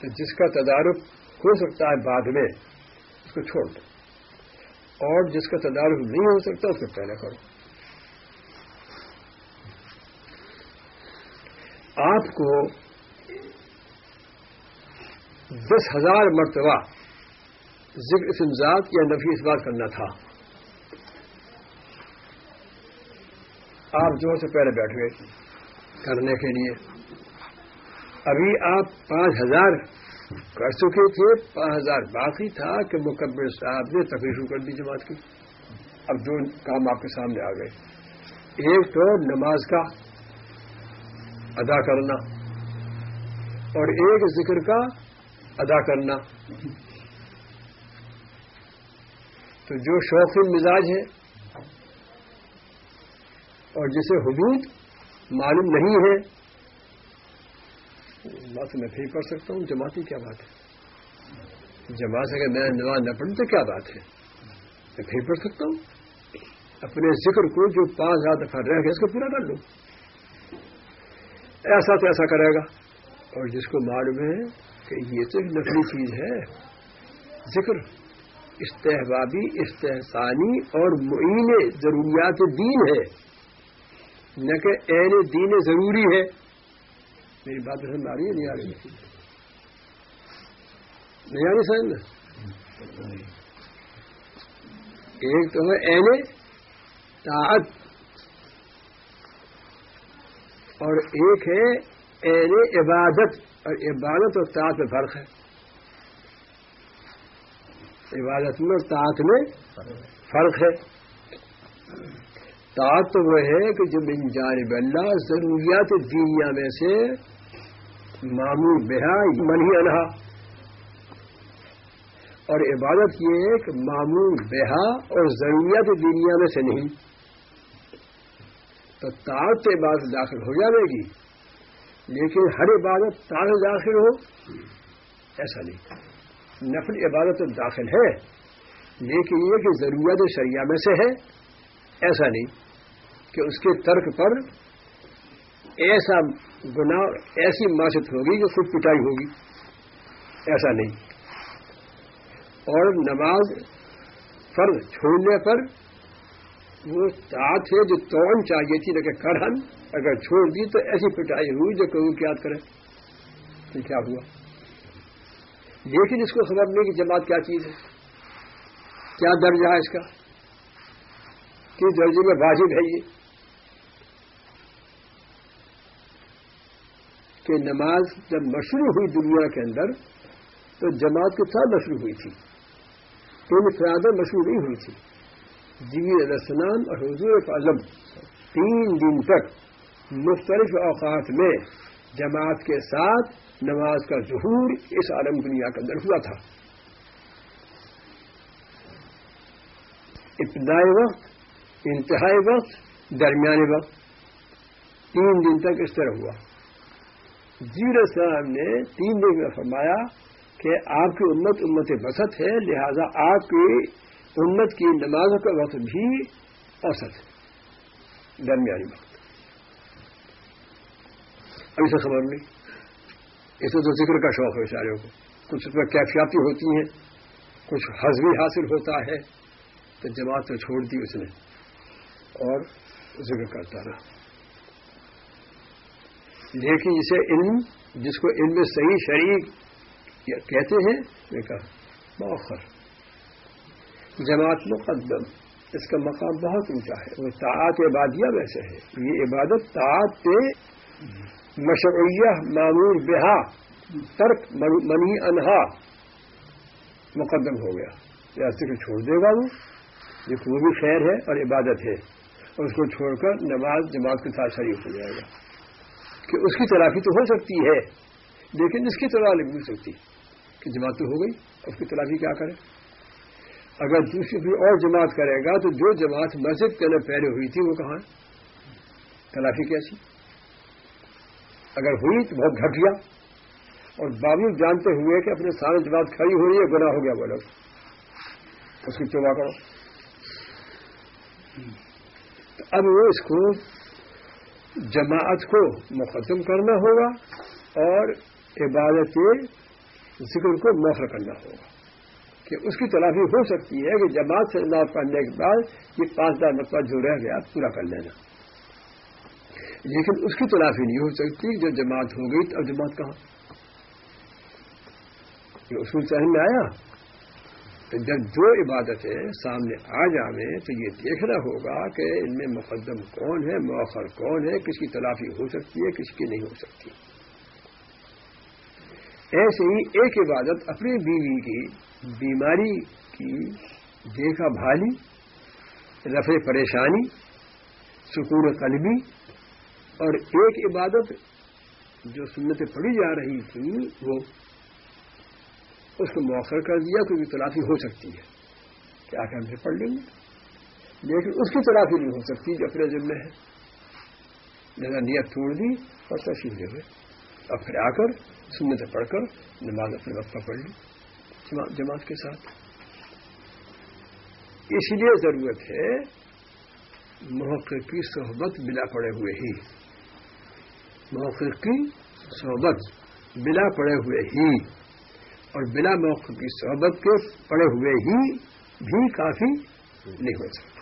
تو جس کا تدارک ہو سکتا ہے بعد میں، اس کو چھوڑ دو۔ اور جس کا تدارک نہیں ہو سکتا، اس کو پہلے کرو۔ آپ کو دس ہزار مرتبہ ذکر سمزاد یا نفی اس بات کرنا تھا۔ آپ جو سے پہلے بیٹھ گئے کرنے کے لیے۔ ابھی آپ پانچ ہزار کر چکے تھے، پانچ ہزار باقی تھا کہ مکبر صاحب نے تفریح شروع کر دی جماعت کی۔ اب دو کام آپ کے سامنے آ گئے۔ ایک تو نماز کا ادا کرنا اور ایک ذکر کا ادا کرنا۔ تو جو شوق مزاج ہے اور جسے حدود معلوم نہیں ہے، بات میں پھر پڑھ سکتا ہوں، جماعتی کیا بات ہے؟ جماعت اگر میں نماز نہ پڑھوں تو کیا بات ہے؟ میں پھر پڑھ سکتا ہوں۔ اپنے ذکر کو جو پانچ ہزار دفعہ رہ گیا، اس کو پورا کر لوں۔ ایسا تو ایسا کرے گا۔ اور جس کو معلوم ہے کہ یہ تو ایک نقلی چیز ہے، ذکر۔ استحبابی، استحسانی اور معین ضروریات دین ہے۔ نہ کہ این دین ضروری ہے۔ میری بات سمجھ آ رہی ہے، نہیں آ رہی۔ نہیں آ رہی سمجھ ایک تو ہے این طاعت اور ایک ہے ایر عبادت، اور عبادت اور طاعت میں فرق ہے۔ عبادت میں اور طاعت میں فرق ہے۔ طاعت تو وہ ہے کہ جو من جانب اللہ ضروریات دینیا میں سے معمول بہا من ہی انہا۔ اور عبادت یہ ہے کہ معمول بہا اور ضروریات دینیا میں سے نہیں۔ تو طاعت عبادت داخل ہو جائے گی، لیکن ہر عبادت تار داخل ہو، ایسا نہیں۔ نفل عبادت تو داخل ہے لیکن یہ کہ ضرورت شریعہ میں سے ہے، ایسا نہیں کہ اس کے ترک پر ایسا گناہ، ایسی معاشت ہوگی کہ خود پٹائی ہوگی۔ ایسا نہیں۔ اور نماز فرض چھوڑنے پر وہ ساتھ ہے جو توڑ چاہیے تھی لیکن کرہن اگر چھوڑ دی تو ایسی پٹائی ہوئی جو کوئی یاد کرے۔ تو کیا ہوا؟ لیکن اس کو خبر نہیں کہ جماعت کیا چیز ہے؟ کیا درجہ ہے اس کا؟ کس درجے میں واجب ہے یہ؟ کہ نماز جب مشروع ہوئی دنیا کے اندر، تو جماعت کے ساتھ مشروع ہوئی تھی۔ تو فرادیں مشروع نہیں ہوئی تھی۔ علیہ السلام اور حضور اعظم تین دن تک مختلف اوقات میں جماعت کے ساتھ نماز کا ظہور اس عالم دنیا کے اندر ہوا تھا۔ ابتدائی وقت، انتہائی وقت، درمیانی وقت۔ تین دن تک اس طرح ہوا۔ جیر السلام نے تین دن میں فرمایا کہ آپ کی امت امت بسط ہے، لہذا آپ کی امت کی نمازوں کا وقت بھی اوسط ہے درمیانی وقت۔ ابھی سے خبر نہیں۔ اسے تو ذکر کا شوق ہے سارے کو۔ کچھ اس میں کیفیاتی ہوتی ہیں، کچھ حضوی حاصل ہوتا ہے، تو جماعت تو چھوڑ دی اس نے۔ اور ذکر کرتا رہا۔ لیکن اسے علم، جس کو علم صحیح شریک کہتے ہیں، میں کہا موخر جماعت مقدم، اس کا مقام بہت اونچا ہے۔ وہ تعات عبادیہ ویسے ہے۔ یہ عبادت تعات پہ مشروعیہ معمول بہا، ترک منی انہا مقدم ہو گیا۔ یا ذکر چھوڑ دے گا وہ۔ یہ وہ بھی خیر ہے اور عبادت ہے۔ اور اس کو چھوڑ کر نماز، جماعت کے ساتھ شریف ہو جائے گا۔ کہ اس کی تلافی تو ہو سکتی ہے، لیکن اس کی طرح نہیں ہو سکتی۔ کہ جماعت تو ہو گئی، اس کی تلافی کیا کرے؟ اگر دوسری کوئی اور جماعت کرے گا تو جو جماعت مسجد کے اندر پہلے ہوئی تھی، وہ کہاں تلافی کیسی اگر ہوئی تو بہت گھٹ گیا۔ اور باوجود جانتے ہوئے کہ اپنے سامنے جماعت کھڑی ہو رہی ہے، گناہ ہو گیا بولو اس کی چوبا کرو۔ تو اب وہ اس کو جماعت کو مقدم کرنا ہوگا اور عبادت ذکر کو موخر کرنا ہوگا۔ کہ اس کی تلافی ہو سکتی ہے کہ جماعت سے اللہ پڑھنے کے بعد یہ پانچ ہزار مرتبہ جو رہ گیا، پورا کر لینا۔ لیکن اس کی تلافی نہیں ہو سکتی۔ جو جماعت ہو گئی تو اب جماعت کہاں؟ یہ اصول سہن میں آیا تو جب جو عبادتیں سامنے آ جائیں تو یہ دیکھنا ہوگا کہ ان میں مقدم کون ہے، مؤخر کون ہے، کس کی تلافی ہو سکتی ہے، کس کی نہیں ہو سکتی۔ ایسے ہی ایک عبادت اپنی بیوی کی، بیماری کی دیکھا بھالی، رفع پریشانی، سکون قلبی اور ایک عبادت جو سنتیں پڑھی جا رہی تھی، وہ اس کو مؤخر کر دیا تو تلافی ہو سکتی ہے۔ کیا کہ ہم سے پڑھ لیں گے۔ لیکن اس کی تلافی نہیں ہو سکتی جو اپنے ذمے ہے۔ جگہ نیت توڑ دی اور تشریف دے ہوئے اور پھر آ کر سنت پڑھ کر نماز اپنے وقت پڑھ لی جماعت کے ساتھ۔ اس لیے ضرورت ہے محقق کی صحبت بلا پڑے ہوئے ہی۔ محقق کی صحبت بلا پڑے ہوئے ہی اور بلا موقع کی صحبت کے پڑے ہوئے ہی بھی کافی نہیں ہو سکتا۔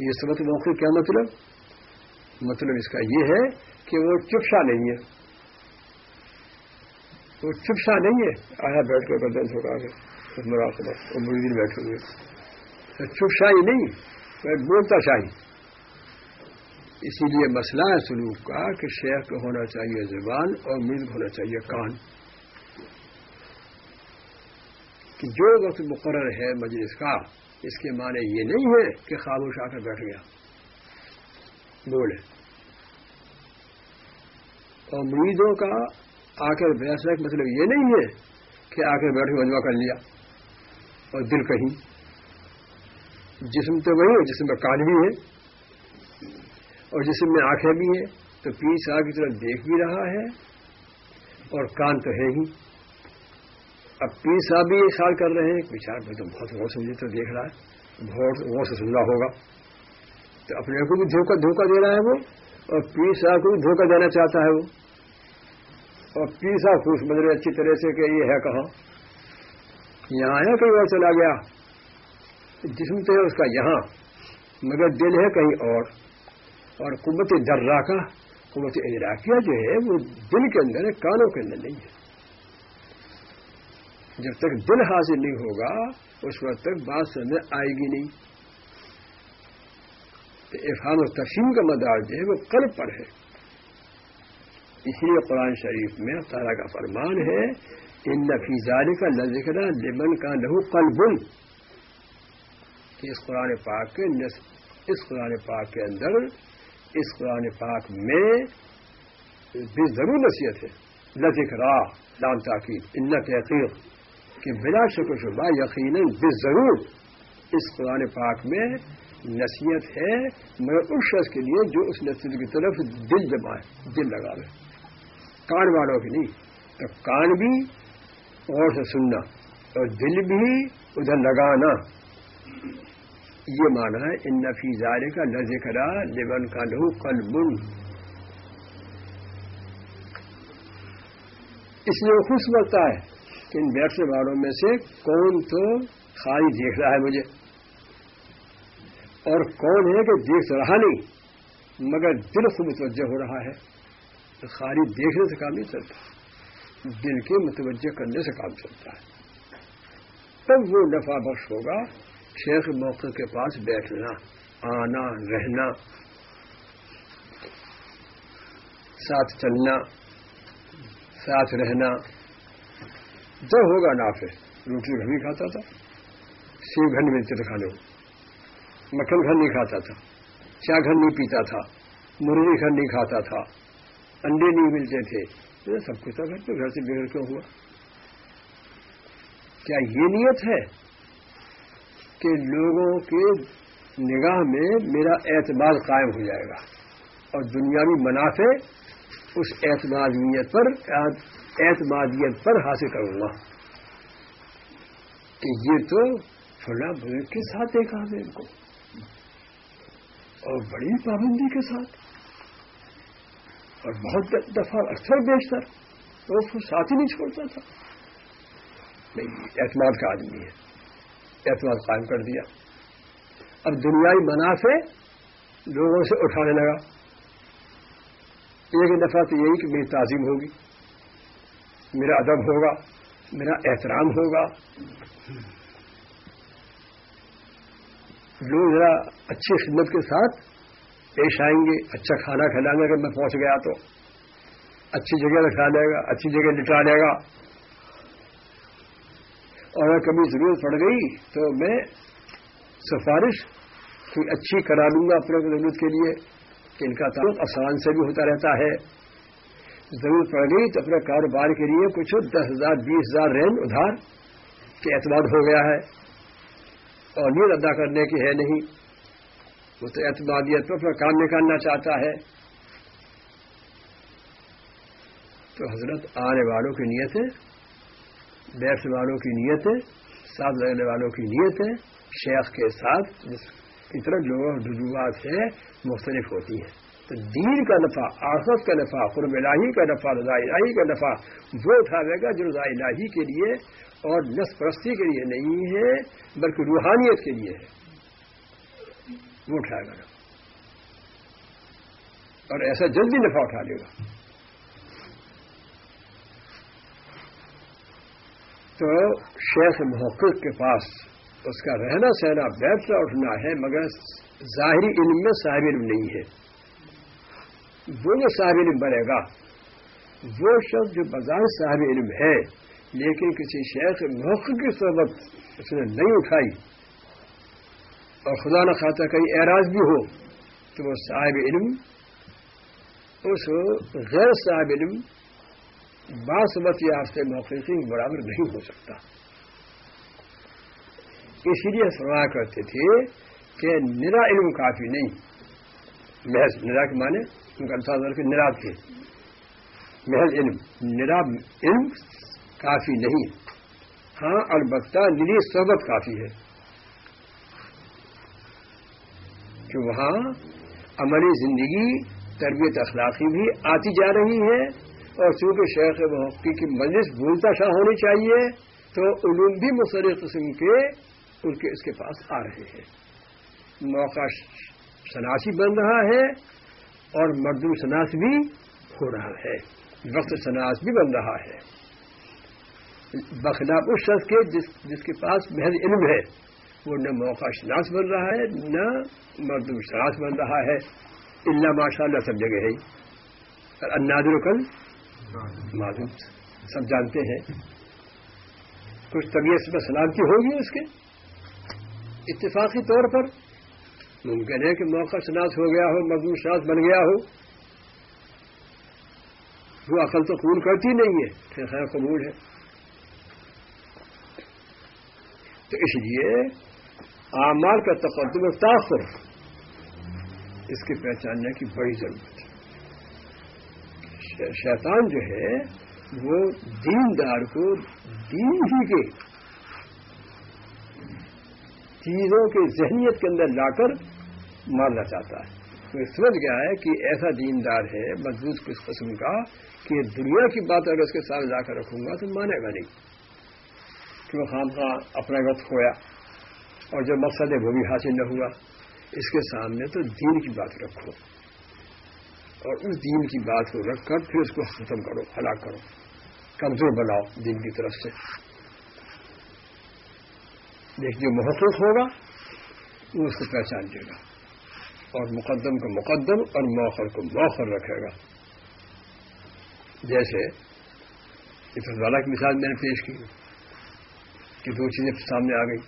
یہ سبق موقع کیا مطلب؟ مطلب اس کا یہ ہے کہ وہ چپشا نہیں ہے۔ وہ چپشا نہیں ہے۔ آیا بیٹھ کر گردن چھوڑا کے مراقبہ وہ بڑی بیٹھے ہوئے اچھا، چپ ہی نہیں۔ بولتا شاہی اسی لیے مسئلہ ہے سلوک کا کہ شیخ کو ہونا چاہیے زبان اور مرد ہونا چاہیے کان۔ کہ جو وقت مقرر ہے مجلس کا، اس کے معنی یہ نہیں ہے کہ خاموش آ کر بیٹھ گیا۔ بولے۔ اور مریضوں کا آ کر فیصلہ کا مطلب یہ نہیں ہے کہ آ کر بیٹھ کے مجمع کر لیا اور دل کہیں۔ جسم تو وہی ہے، جسم میں کان بھی ہے اور جسم میں آنکھیں بھی ہیں، تو پیر صاحب کی طرف دیکھ بھی رہا ہے اور کان تو ہے ہی۔ اب پیر صاحب بھی یہ خیال کر رہے ہیں کہ میں تو بہت غور سمجھے تو دیکھ رہا ہے، بہت غور سے سن رہا ہوگا۔ تو اپنے کو بھی دھوکہ دھوکہ دے رہا ہے وہ، اور پیر صاحب کو بھی دھوکہ دینا چاہتا ہے وہ۔ اور پیر صاحب خوش بن رہے اچھی طرح سے کہ یہ ہے کہاں؟ یہاں ہے کہیں اور چلا گیا؟ جسم تو ہے اس کا یہاں، مگر دل ہے کہیں اور۔ اور قوت درا کا، قوت ادراکیہ جو ہے، وہ دل کے اندر ہے، کانوں کے اندر نہیں ہے۔ جب تک دل حاصل نہیں ہوگا، اس وقت تک بات سمجھ آئے گی نہیں۔ افہام و تقسیم کا مدار جو ہے، وہ قلب پر ہے۔ اس لیے قرآن شریف میں تعالیٰ کا فرمان ہے، ان نفیزارے کا لذکرہ لمن کا لہو قلب کہ اس قرآن پاک کے اس قرآن پاک کے اندر، اس قرآن پاک میں بھی ضرور نصیحت ہے۔ لذکرا لام تاکید ان تحقیق کہ بلا شکر شبہ یقیناً بے ضرور اس قرآن پاک میں نصیحت ہے، مگر اس شخص کے لیے جو اس نصیحت کی طرف دل جمائے، دل لگا رہے کان والوں کی نہیں، تو کان بھی اور سے سننا اور دل بھی ادھر لگانا۔ یہ مانا ہے، ان نفی زارے کا نہ ذکر لبن کا لہو کل اس لیے وہ خوش بڑھتا ہے کہ ان بیٹھنے والوں میں سے کون تو خالی دیکھ رہا ہے مجھے اور کون ہے کہ دیکھ رہا نہیں، مگر دل کو متوجہ ہو رہا ہے تو خالی دیکھنے سے کام نہیں چلتا، دل کے متوجہ کرنے سے کام چلتا ہے۔ تب وہ نفع بخش ہوگا شیخ موقع کے پاس بیٹھنا، آنا، رہنا، ساتھ چلنا، ساتھ رہنا، جو ہوگا نافع۔ روٹی گھر نہیں کھاتا تھا، سیو گھر نہیں ملتے تھے کھانے کو مکھن گھر نہیں کھاتا تھا، چائے گھر نہیں پیتا تھا، مرغی گھر نہیں کھاتا تھا، انڈے نہیں ملتے تھے۔ سب کچھ تھا گھر پہ گھر سے بگڑ کیوں ہوا؟ کیا یہ نیت ہے؟ کہ لوگوں کے نگاہ میں میرا اعتماد قائم ہو جائے گا۔ اور دنیاوی منافع اس اعتمادیت پر اعتمادیت پر حاصل کروں گا۔ کہ یہ تو فلاں بزرگ کے ساتھ دیکھا ہے ان کو، اور بڑی پابندی کے ساتھ، اور بہت دفعہ اکثر بیشتر وہ ساتھ ہی نہیں چھوڑتا تھا۔ نہیں اعتماد کا آدمی ہے۔ اعتماد قائم کر دیا؟ اب دنیائی منافع لوگوں سے اٹھانے لگا۔ ایک دفعہ تو یہی کہ میری تعظیم ہوگی، میرا ادب ہوگا، میرا احترام ہوگا۔ لوگ ذرا اچھی خدمت کے ساتھ پیش آئیں گے اچھا کھانا کھلائیں گے۔ اگر میں پہنچ گیا تو اچھی جگہ رکھا لے گا، اچھی جگہ لٹا لے گا۔ اور اگر کبھی ضرورت پڑ گئی تو میں سفارش کوئی اچھی کرا لوں گا اپنے ضرورت کے لیے، کہ ان کا تعلق آسان سے بھی ہوتا رہتا ہے۔ ضرورت پڑ گئی تو اپنے کاروبار کے لیے کچھ دس ہزار، بیس ہزار رین ادھار کے اعتماد ہو گیا ہے۔ اور نیند ادا کرنے کی ہے نہیں۔ وہ تو اعتمادیت پر اپنا کام نکالنا چاہتا ہے۔ تو حضرت آنے والوں کی نیت ہے بیٹھنے والوں کی نیت ہے ساتھ لگنے والوں کی نیت ہے شیخ کے ساتھ، جس کی طرح جو رجوعات ہیں، مختلف ہوتی ہیں۔ تو دین کا نفع، آخرت کا نفع، قرب الہی کا نفع، رضا الہی کا نفع، وہ اٹھاوے گا جو رضا الہی کے لیے اور نس پرستی کے لیے نہیں ہے، بلکہ روحانیت کے لیے ہے۔ وہ اٹھائے گا۔ اور ایسا جلدی نفع اٹھا لے گا۔ تو شیخ محقق کے پاس اس کا رہنا سہنا، بیٹھنا، اٹھنا ہے، مگر ظاہری علم میں صاحب علم نہیں ہے۔ وہ جو صاحب علم بنے گا، وہ شخص جو بازار صاحب علم ہے، لیکن کسی شیخ موقع کی صحبت اس نے نہیں اٹھائی۔ اور خدا نہ خاطہ کہیں اعراض بھی ہو تو وہ صاحب علم، اس غیر صاحب علم باسمت یافتے موقع سے برابر نہیں ہو سکتا۔ اسی لیے فرمایا کرتے تھے کہ نرا علم کافی نہیں۔ محض نرا کے معنی ان کا الفاظ کے نراب تھے محض علم، نرا علم کافی نہیں۔ ہاں البتہ نری صحبت کافی ہے۔ کہ وہاں عملی زندگی، تربیت اخلاقی بھی آتی جا رہی ہے۔ اور چونکہ شیخ محقی کی مجلس بھولتا شاہ ہونی چاہیے، تو علوم بھی مختلف قسم کے ان کے اس کے پاس آ رہے ہیں۔ موقع شناسی بن رہا ہے اور مردم شناس بھی ہو رہا ہے۔ وقت شناس بھی بن رہا ہے۔ بخلاف اس شخص کے جس جس کے پاس محض علم ہے، وہ نہ موقع شناس بن رہا ہے، نہ مردم شناس بن رہا ہے۔ اللہ ماشاء اللہ سب جگہ ہے۔ انادر کل معلوم سب جانتے ہیں۔ کچھ طبیعت میں سلامتی ہوگی اس کے۔ اتفاقی طور پر ممکن ہے کہ موقع شناس ہو گیا ہو، مضمون شناس بن گیا ہو۔ وہ عقل تو قبول کرتی نہیں ہے، پھر خیر قبول ہے۔ تو اس لیے اعمال کا تقدم تاثر اس کے پہچاننے کی بڑی ضرورت ہے۔ شیطان جو ہے، وہ دیندار کو دین ہی کے چیزوں کی ذہنیت کے اندر لا کر مارنا چاہتا ہے۔ تو سمجھ گیا ہے کہ ایسا دیندار ہے، مضبوط کس قسم کا، کہ دنیا کی بات اگر اس کے ساتھ جا کر رکھوں گا تو مانے گا نہیں۔ کہ وہ خام خواہ اپنا وقت کھویا اور جو مقصد ہے وہ بھی حاصل نہ ہوا، اس کے سامنے تو دین کی بات رکھو۔ اور اس دین کی بات کو رکھ کر پھر اس کو ختم کرو، ہلاک کرو۔ کمزور بناؤ دین کی طرف سے۔ دیکھ، جو محسوس ہوگا، وہ اس کو پہچان دے گا۔ اور مقدم کو مقدم اور موخر کو موخر رکھے گا۔ جیسے اس والا کی مثال میں نے پیش کی کہ دو چیزیں سامنے آ گئی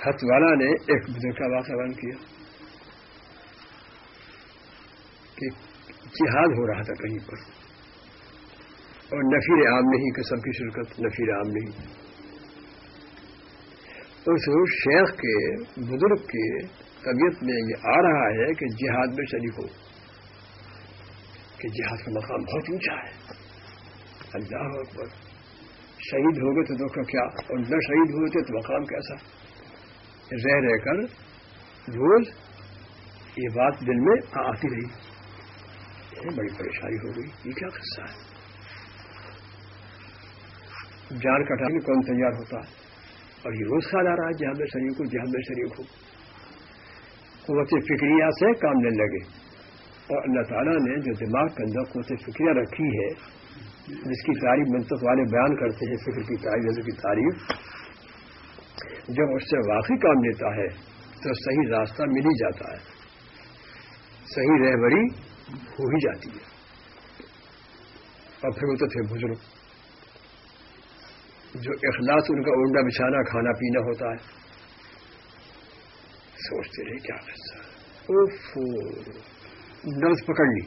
ہتھ والا نے ایک بزرگ کا واقعہ بیان کیا۔ کہ جہاد ہو رہا تھا کہیں پر۔ اور نفیر عام نہیں کہ سب کی شرکت، نفیر عام نہیں اس شیخ کے، بزرگ کے طبیعت میں یہ آ رہا ہے کہ جہاد میں شریک ہو۔ کہ جہاد کا مقام بہت اونچا ہے۔ اللہ اکبر۔ شہید ہو گئے تو دکھ کیا۔ اور نہ شہید ہوئے تھے تو مقام کیسا؟ رہ رہ کر روز یہ بات دل میں آتی رہی۔ بڑی پریشانی ہو گئی۔ یہ کیا قصہ ہے؟ جان کٹانے کون تیار ہوتا ہے؟ اور یہ روز کھا جا رہا ہے جہاں میں شریک ہوں، جہاں میں شریک ہوں۔ قوت فکریہ سے کام لینے لگے۔ اور اللہ تعالیٰ نے جو دماغ کے اندر قوت فکریہ رکھی ہے، جس کی تعریف منتق والے بیان کرتے ہیں، فکر کی تعریف کی تعریف، جب اس سے واقعی کام لیتا ہے، تو صحیح راستہ مل ہی جاتا ہے۔ صحیح رہبری ہو ہی جاتی ہے۔ اور پھر وہ تو تھے بزرگ۔ جو اخلاص ان کا اونڈا بچھانا، کھانا پینا ہوتا ہے۔ سوچتے رہے کیا قصہ نفس پکڑ لی۔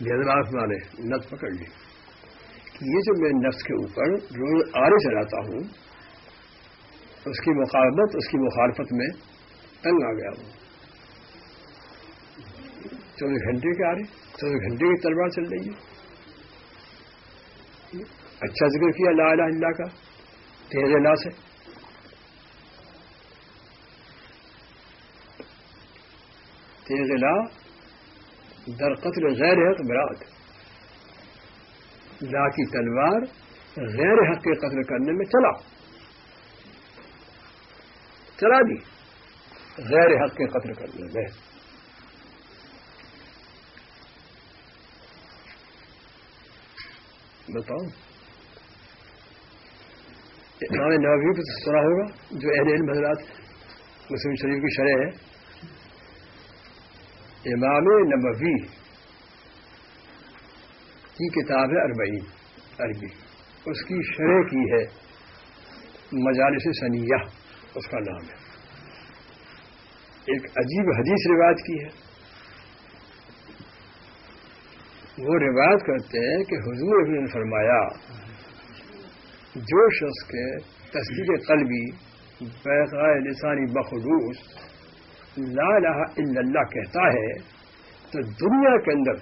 بےدراس والے نفس پکڑ لی۔ یہ جو میں نفس کے اوپر روز آرے چلاتا ہوں، اس کی مقابت اس کی مخالفت میں تنگ آ گیا ہوں۔ چوبیس گھنٹے کے آ رہے چوبیس گھنٹے کی تلوار چل رہی ہے۔ اچھا ذکر کیا، لا الہ اللہ کا تیز لا سے لا در قتل غیر حق برات لا کی تلوار غیر حق کے قتل کرنے میں چلا۔ چلا دی۔ غیر حق کے قتل کرنے میں۔ بتاؤ۔ امام نوابی کو سنا ہوگا، جو اہل علم حضرات مسلم شریف کی شرح ہے۔ امام نبوی کی کتاب ہے اربعین عربی، اس کی شرح کی ہے۔ مجالس سنیہ، اس کا نام ہے۔ ایک عجیب حدیث روایت کی ہے۔ وہ روایت کرتے ہیں کہ حضور نے فرمایا، جو شخص کے تصدیق قلبی بیغائے لسانی بخلوص لا الہ الا اللہ کہتا ہے، تو دنیا کے اندر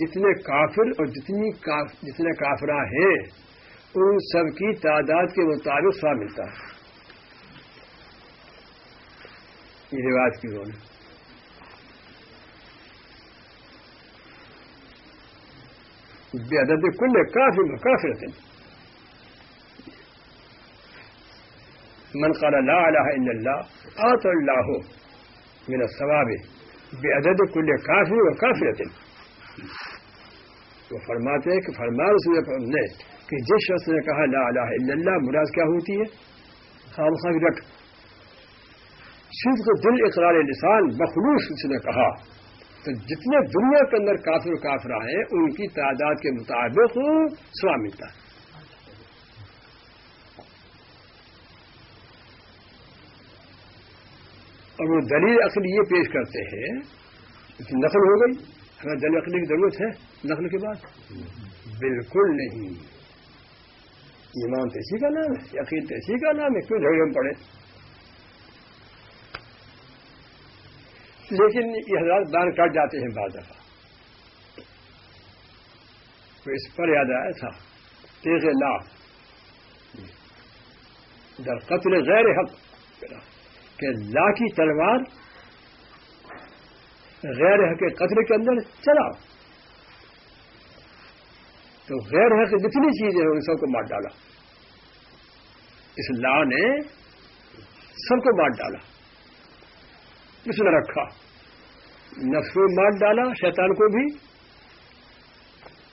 جتنے کافر اور جتنی جتنے کافراں ہیں، ان سب کی تعداد کے مطابق سوا ملتا ہے۔ یہ رواج کی رول بے عدد کل کافی کافر من قال لا الہ الا اللہ آت اللہ ہو میرا ثواب بے عدد کل کافی و کافی رہتے وہ فرماتے ہیں کہ فرما رسول نے کہ جس شخص نے کہا لا الہ الا اللہ مراد کیا ہوتی ہے؟ خام خام رکھ. صرف کو دل اقرار لسان بخلوص اس نے کہا. تو جتنے دنیا کے اندر کافر کافرہ ہیں، ان کی تعداد کے مطابق سوا ملتا ہے اور وہ دلیل عقل یہ پیش کرتے ہیں کہ نقل ہو گئی۔ ہمیں دلیل عقل کی ضرورت ہے نقل کے بعد۔ بالکل نہیں۔ ایمان تیسی کا نام ہے، یقین تیسی کا نام ہے، کیوں جھگڑے میں پڑے؟ لیکن یہ حضرات دان کٹ جاتے ہیں بعض دفعہ۔ تو اس پر یاد آیا تھا تیز لا۔ در قتل غیر حق۔ کہ لا کی تلوار غیر حق قطر کے اندر چلا۔ تو غیر حق جتنی چیزیں ہیں ان سب کو مار ڈالا۔ اس لا نے سب کو مار ڈالا۔ کس نے رکھا۔ نفس کو مار ڈالا، شیطان کو بھی۔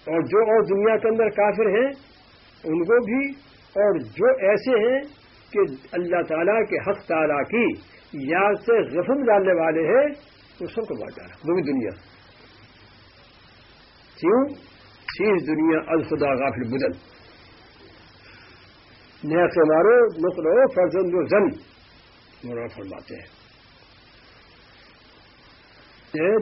اور جو اور دنیا کے اندر کافر ہیں، ان کو بھی۔ اور جو ایسے ہیں کہ اللہ تعالیٰ کے حق تعالیٰ کی یاد سے غفل ڈالنے والے ہیں وہ سب کو مار ڈالا وہ بھی دنیا۔ کیوں؟ چیز دنیا الخدا غافل بدل۔ نیا سے مارو نقل ہو فرزند و زن۔ مولانا فرماتے ہیں۔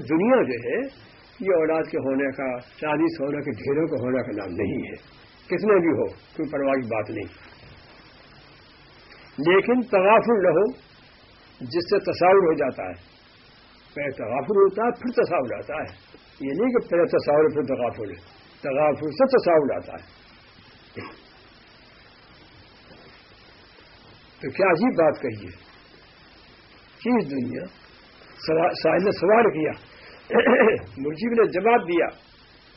دنیا جو ہے، یہ اولاد کے ہونے کا، چالیس ہونے کے ڈھیروں کے ہونے کا نام نہیں ہے۔ کتنے بھی ہو، کوئی پرواہ کی بات نہیں۔ لیکن تغافل رہو، جس سے تصاور ہو جاتا ہے۔ پہلے تغافل ہوتا ہے، پھر تصاور آتا ہے۔ یہ نہیں کہ پہلے تصاور پھر تغافل۔ ہے تغافل سے تصاور آتا ہے۔ تو کیا عجیب بات کہیے چیز دنیا ساحل نے سوال کیا۔ مرجیب نے جواب دیا،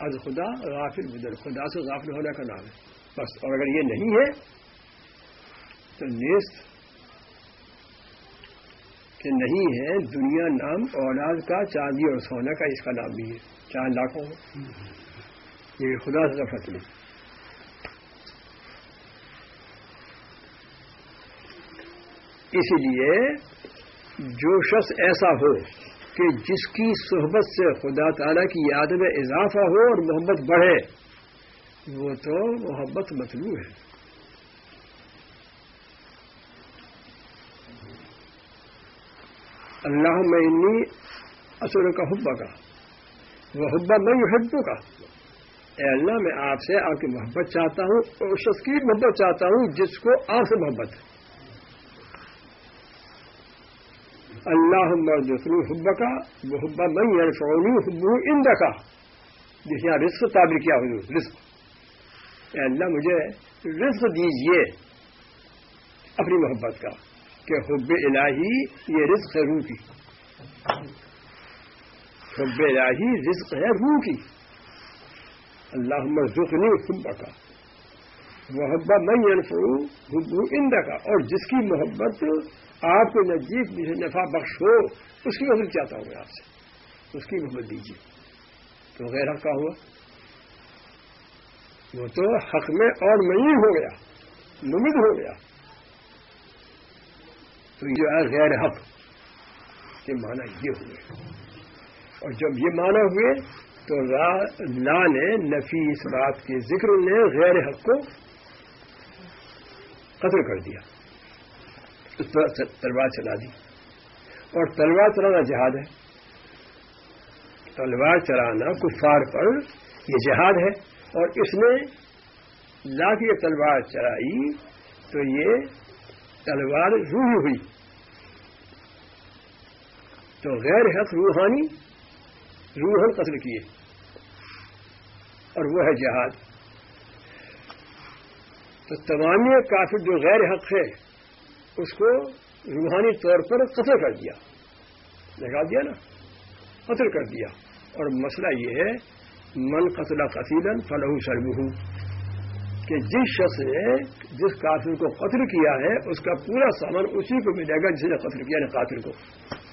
از خدا غافل بدل خدا سے غافل ہونے کا نام ہے۔ بس، اور اگر یہ نہیں ہے، تو نیست کہ نہیں ہے، دنیا نام اولاد کا، چاندی اور سونا کا، اس کا نام بھی ہے۔ چاند لاکھوں یہ خدا سے غفلت نہیں اسی لیے جو شخص ایسا ہو کہ جس کی صحبت سے خدا تعالی کی یاد میں اضافہ ہو اور محبت بڑھے، وہ تو محبت مطلوب ہے۔ اللہ میں انی اصل کا حبا کا وہ حبا میں حبو کا اے اللہ، میں آپ سے آپ کی محبت چاہتا ہوں اور شخص کی محبت چاہتا ہوں جس کو آپ سے محبت ہے۔ اللہ دوسرو حب کا وہ حبا بن یعنی فونی حبو ان کا جس یہاں رزق تعبیر کیا حضور رزق۔ اے اللہ، مجھے رزق دیجیے اپنی محبت کا، کہ حب الہی یہ رزق ہے روح کی۔ حب الہی رزق ہے روح کی۔ اللہ مرزنی حب کا محبت میں یعنی حبو ان کا اور جس کی محبت آپ کے نزدیک مجھے نفع بخش ہو، اس کی مدد چاہتا ہوں میں آپ سے۔ اس کی محبت دیجیے۔ تو غیر حق کا ہوا۔ وہ تو حق میں اور معین ہو گیا نمد ہو گیا۔ تو یہ ہے غیر حق کے معنی یہ ہوئے۔ اور جب یہ معنی ہوئے، تو لا نے نفی اس بات کے ذکر نے غیر حق کو قتل کر دیا۔ اس پر تلوار چلا دی۔ اور تلوار چلانا جہاد ہے۔ تلوار چلانا کفار پر یہ جہاد ہے۔ اور اس نے لا کی تلوار چلائی تو یہ تلوار روح ہوئی۔ تو غیر حق روحانی روحن قتل کیے۔ اور وہ ہے جہاد۔ تو تمام کافر جو غیر حق ہے اس کو روحانی طور پر قتل کر دیا۔ لگا دیا نا۔ قتل کر دیا۔ اور مسئلہ یہ ہے، من قتل قتیلن فلح سربہ کہ جس شخص نے جس قاتل کو قتل کیا ہے، اس کا پورا سامان اسی کو ملے گا جس نے قتل کیا نا قاتل کو۔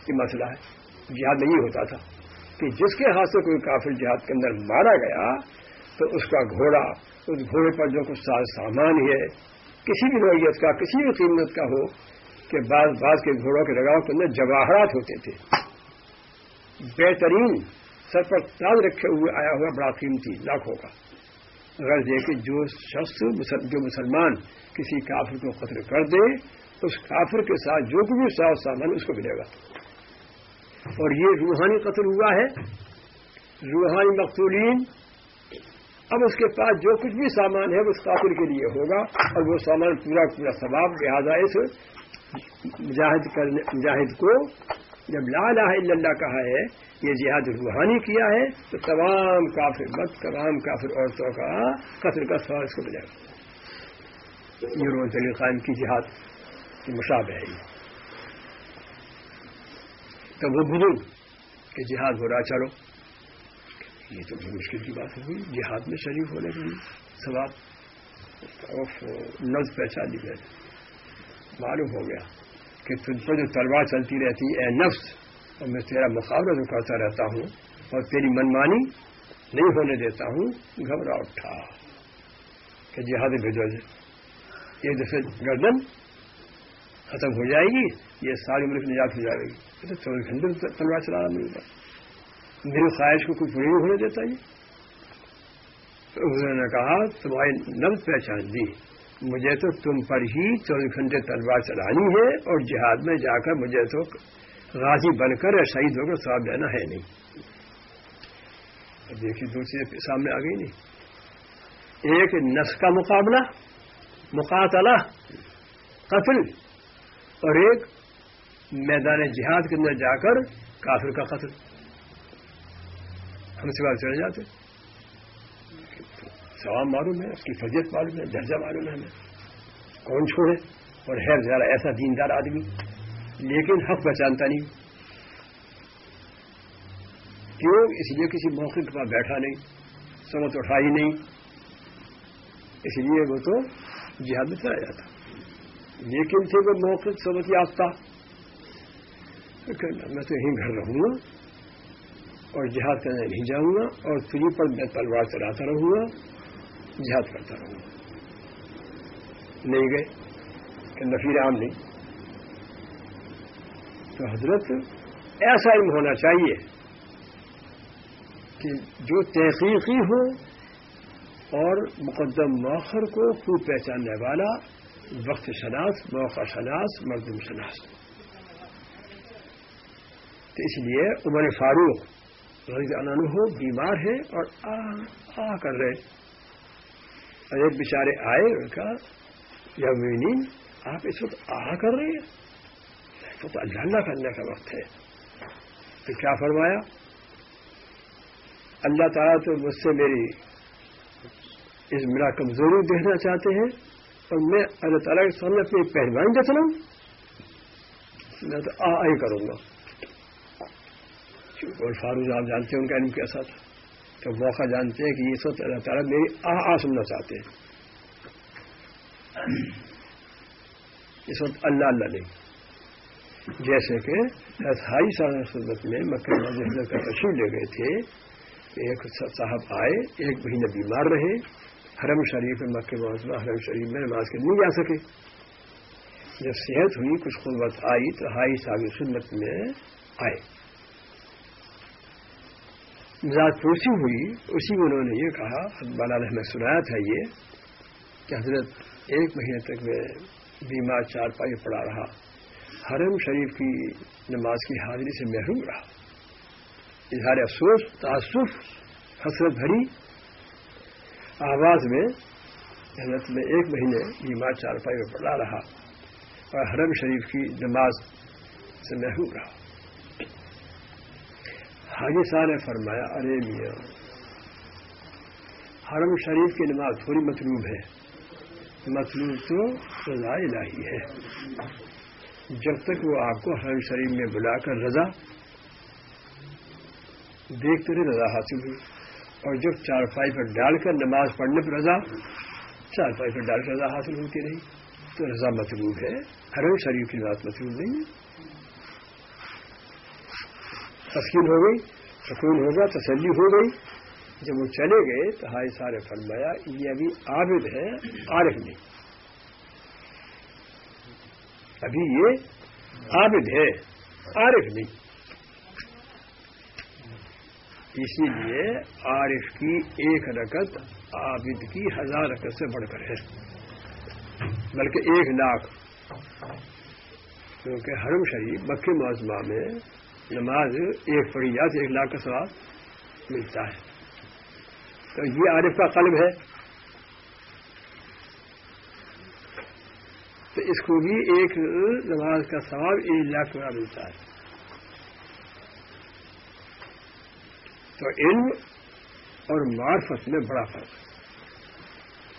یہ مسئلہ ہے۔ جہاد نہیں ہوتا تھا۔ کہ جس کے ہاتھ سے کوئی کافر جہاد کے اندر مارا گیا، تو اس کا گھوڑا، اس گھوڑے پر جو کچھ سامان ہے کسی بھی نوعیت کا، کسی بھی قیمت کا ہو کہ بعض بعض کے گھوڑوں کے لگاؤ کے اندر جواہرات ہوتے تھے۔ بہترین سر پر تاج رکھے ہوئے، آیا ہوا بڑا قیمتی لاکھوں کا۔ اگر دیکھے جو شخص جو مسلمان کسی کافر کو قتل کر دے، اس کافر کے ساتھ جو بھی ساز سامان اس کو ملے گا۔ اور یہ روحانی قتل ہوا ہے۔ روحانی مقتولین اب اس کے پاس جو کچھ بھی سامان ہے وہ اس قاتل کے لیے ہوگا۔ اور وہ سامان پورا پورا ثواب لہٰذا اس مجاہد کرنے مجاہد کو جب لا الہ الا اللہ کہا ہے، یہ جہاد روحانی کیا ہے، تو تمام کافر مت تمام کافر عورتوں کا قتل کا سوال اس کو ملے گا یہ روز علی خان کی جہاد کی مشاب ہے۔ یہ تو وہ بزرگ کہ جہاد ہو رہا، چلو۔ یہ تو بڑی مشکل کی بات ہوگی جہاد میں شریف ہونے کے لیے سواب نفس پہچان دی گئے معلوم ہو گیا کہ تجھ پر جو تلوار چلتی رہتی، اے نفس، اور میں تیرا مقابلہ جو کرتا رہتا ہوں اور تیری منمانی نہیں ہونے دیتا ہوں گھبرا اٹھا۔ کہ جہاد بھیجو۔ یہ دفعہ گردن ختم ہو جائے گی، یہ ساری ملک نجات ہو جائے گی۔ تو چوبیس گھنٹے تلوار چلا رہا ملتا میری خواہش کو کوئی پوری نہیں ہونے دیتا یہ انہوں نے کہا، تمہاری نب پہچان اچھا دی مجھے تو تم پر ہی چوبیس گھنٹے تلوار چلانی ہے اور جہاد میں جا کر مجھے تو غازی بن کر یا شہید ہو کر سواب دینا ہے نہیں۔ دیکھیے دوسری سامنے آ گئی نہیں۔ ایک نس کا مقابلہ، مقاتلہ، قتل۔ اور ایک، میدان جہاد کے اندر جا کر کافر کا قتل۔ ہم سے بات چلے جاتے سواب معلوم ہے، اس کی فضیت معلوم ہے، درجہ معلوم ہے ہمیں۔ کون چھوڑے؟ اور ہے زیادہ ایسا دیندار آدمی۔ لیکن حق پہچانتا نہیں۔ کیوں؟ اس لیے کسی موقع کے پاس بیٹھا نہیں، سمت اٹھائی نہیں۔ اس لیے وہ تو جہاد میں چلا جاتا۔ لیکن تھے وہ موقع سمجھ یافتہ۔ میں تو یہیں گھر رہوں گا۔ اور جہاد کرنے نہیں جاؤں گا اور فری پر میں تلوار چلاتا رہوں گا، جہاد کرتا رہوں گا۔ نہیں گئے کہ نفیر عام نہیں۔ تو حضرت ایسا علم ہونا چاہیے کہ جو تحقیقی ہو اور مقدم مؤخر کو خوب پہچاننے والا، وقت شناس، موقع شناس مردم شناس۔ تو اس لیے عمر فاروق رضی اللہ ہو بیمار ہے اور آ آ کر رہے اور ایک بیچارے آئے ان کا یا مینین آپ اس وقت آ کر رہے ہیں؟ تو اللہ اللہ کرنے کا وقت ہے۔ تو کیا فرمایا؟ اللہ تعالیٰ تو مجھ سے میری اس میرا کمزوری دیکھنا چاہتے ہیں اور میں اللہ تعالیٰ کے سامنے اپنی پہلوان دیکھ لوں میں تو آ آئی کروں گا۔ اور فاروق آپ جانتے ہیں، ان کا علم کیسا تھا؟ تو موقع جانتے ہیں کہ یہ سب اللہ تعالیٰ میری آ آ سننا چاہتے ہیں۔ اس وقت اللہ اللہ نہیں۔ جیسے کہ ہائی سال صورت میں مکہ مسجد کا تشریف لے گئے تھے ایک صاحب آئے، ایک مہینہ بیمار رہے، حرم شریف میں مکہ موضوع حرم شریف میں نماز کے نہیں جا سکے۔ جب صحت ہوئی، کچھ قوت آئی تو ہائی صاحب سنت میں آئے۔ مزاج پرسی ہوئی، اسی میں انہوں نے یہ کہا بالا نے سنایا تھا یہ، کہ حضرت ایک مہینے تک میں بیمار چار پائی پڑا رہا۔ حرم شریف کی نماز کی حاضری سے محروم رہا۔ اظہار افسوس تعصف حسرت بھری آواز میں حضرت میں ایک مہینے بیمار چارپائی میں پڑا رہا اور حرم شریف کی نماز سے محروم رہا۔ حاجی صاحب نے فرمایا، ارے میاں، حرم شریف کی نماز تھوڑی مطلوب ہے۔ مطلوب تو رضا الہی ہے۔ جب تک وہ آپ کو حرم شریف میں بلا کر رضا دیکھتے رہے، رضا حاصل ہوئی۔ اور جب چارپائی پر ڈال کر نماز پڑھنے پر رضا، چارپائی پر ڈال کر رضا حاصل ہوتی رہی۔ تو رضا مطلوب ہے ہر شریف کی بات مطلوب نہیں ہے۔ تسکین ہو گئی، سکون ہوگا، تسلی ہو گئی۔ جب وہ چلے گئے تو ہائی سارے فرمایا، یہ ابھی عابد ہے، عارف نہیں۔ ابھی یہ عابد ہے، عارف نہیں۔ اسی لیے عارف کی ایک رکت عابد کی ہزار رکت سے بڑھ کر ہے۔ بلکہ ایک لاکھ۔ کیونکہ حرم شریف مکہ معظمہ میں نماز ایک پڑی جاتی ایک لاکھ کا ثواب ملتا ہے۔ تو یہ عارف کا قلب ہے۔ تو اس کو بھی ایک نماز کا ثواب ایک لاکھ کا ملتا ہے۔ تو علم اور معرفت میں بڑا فرق ہے۔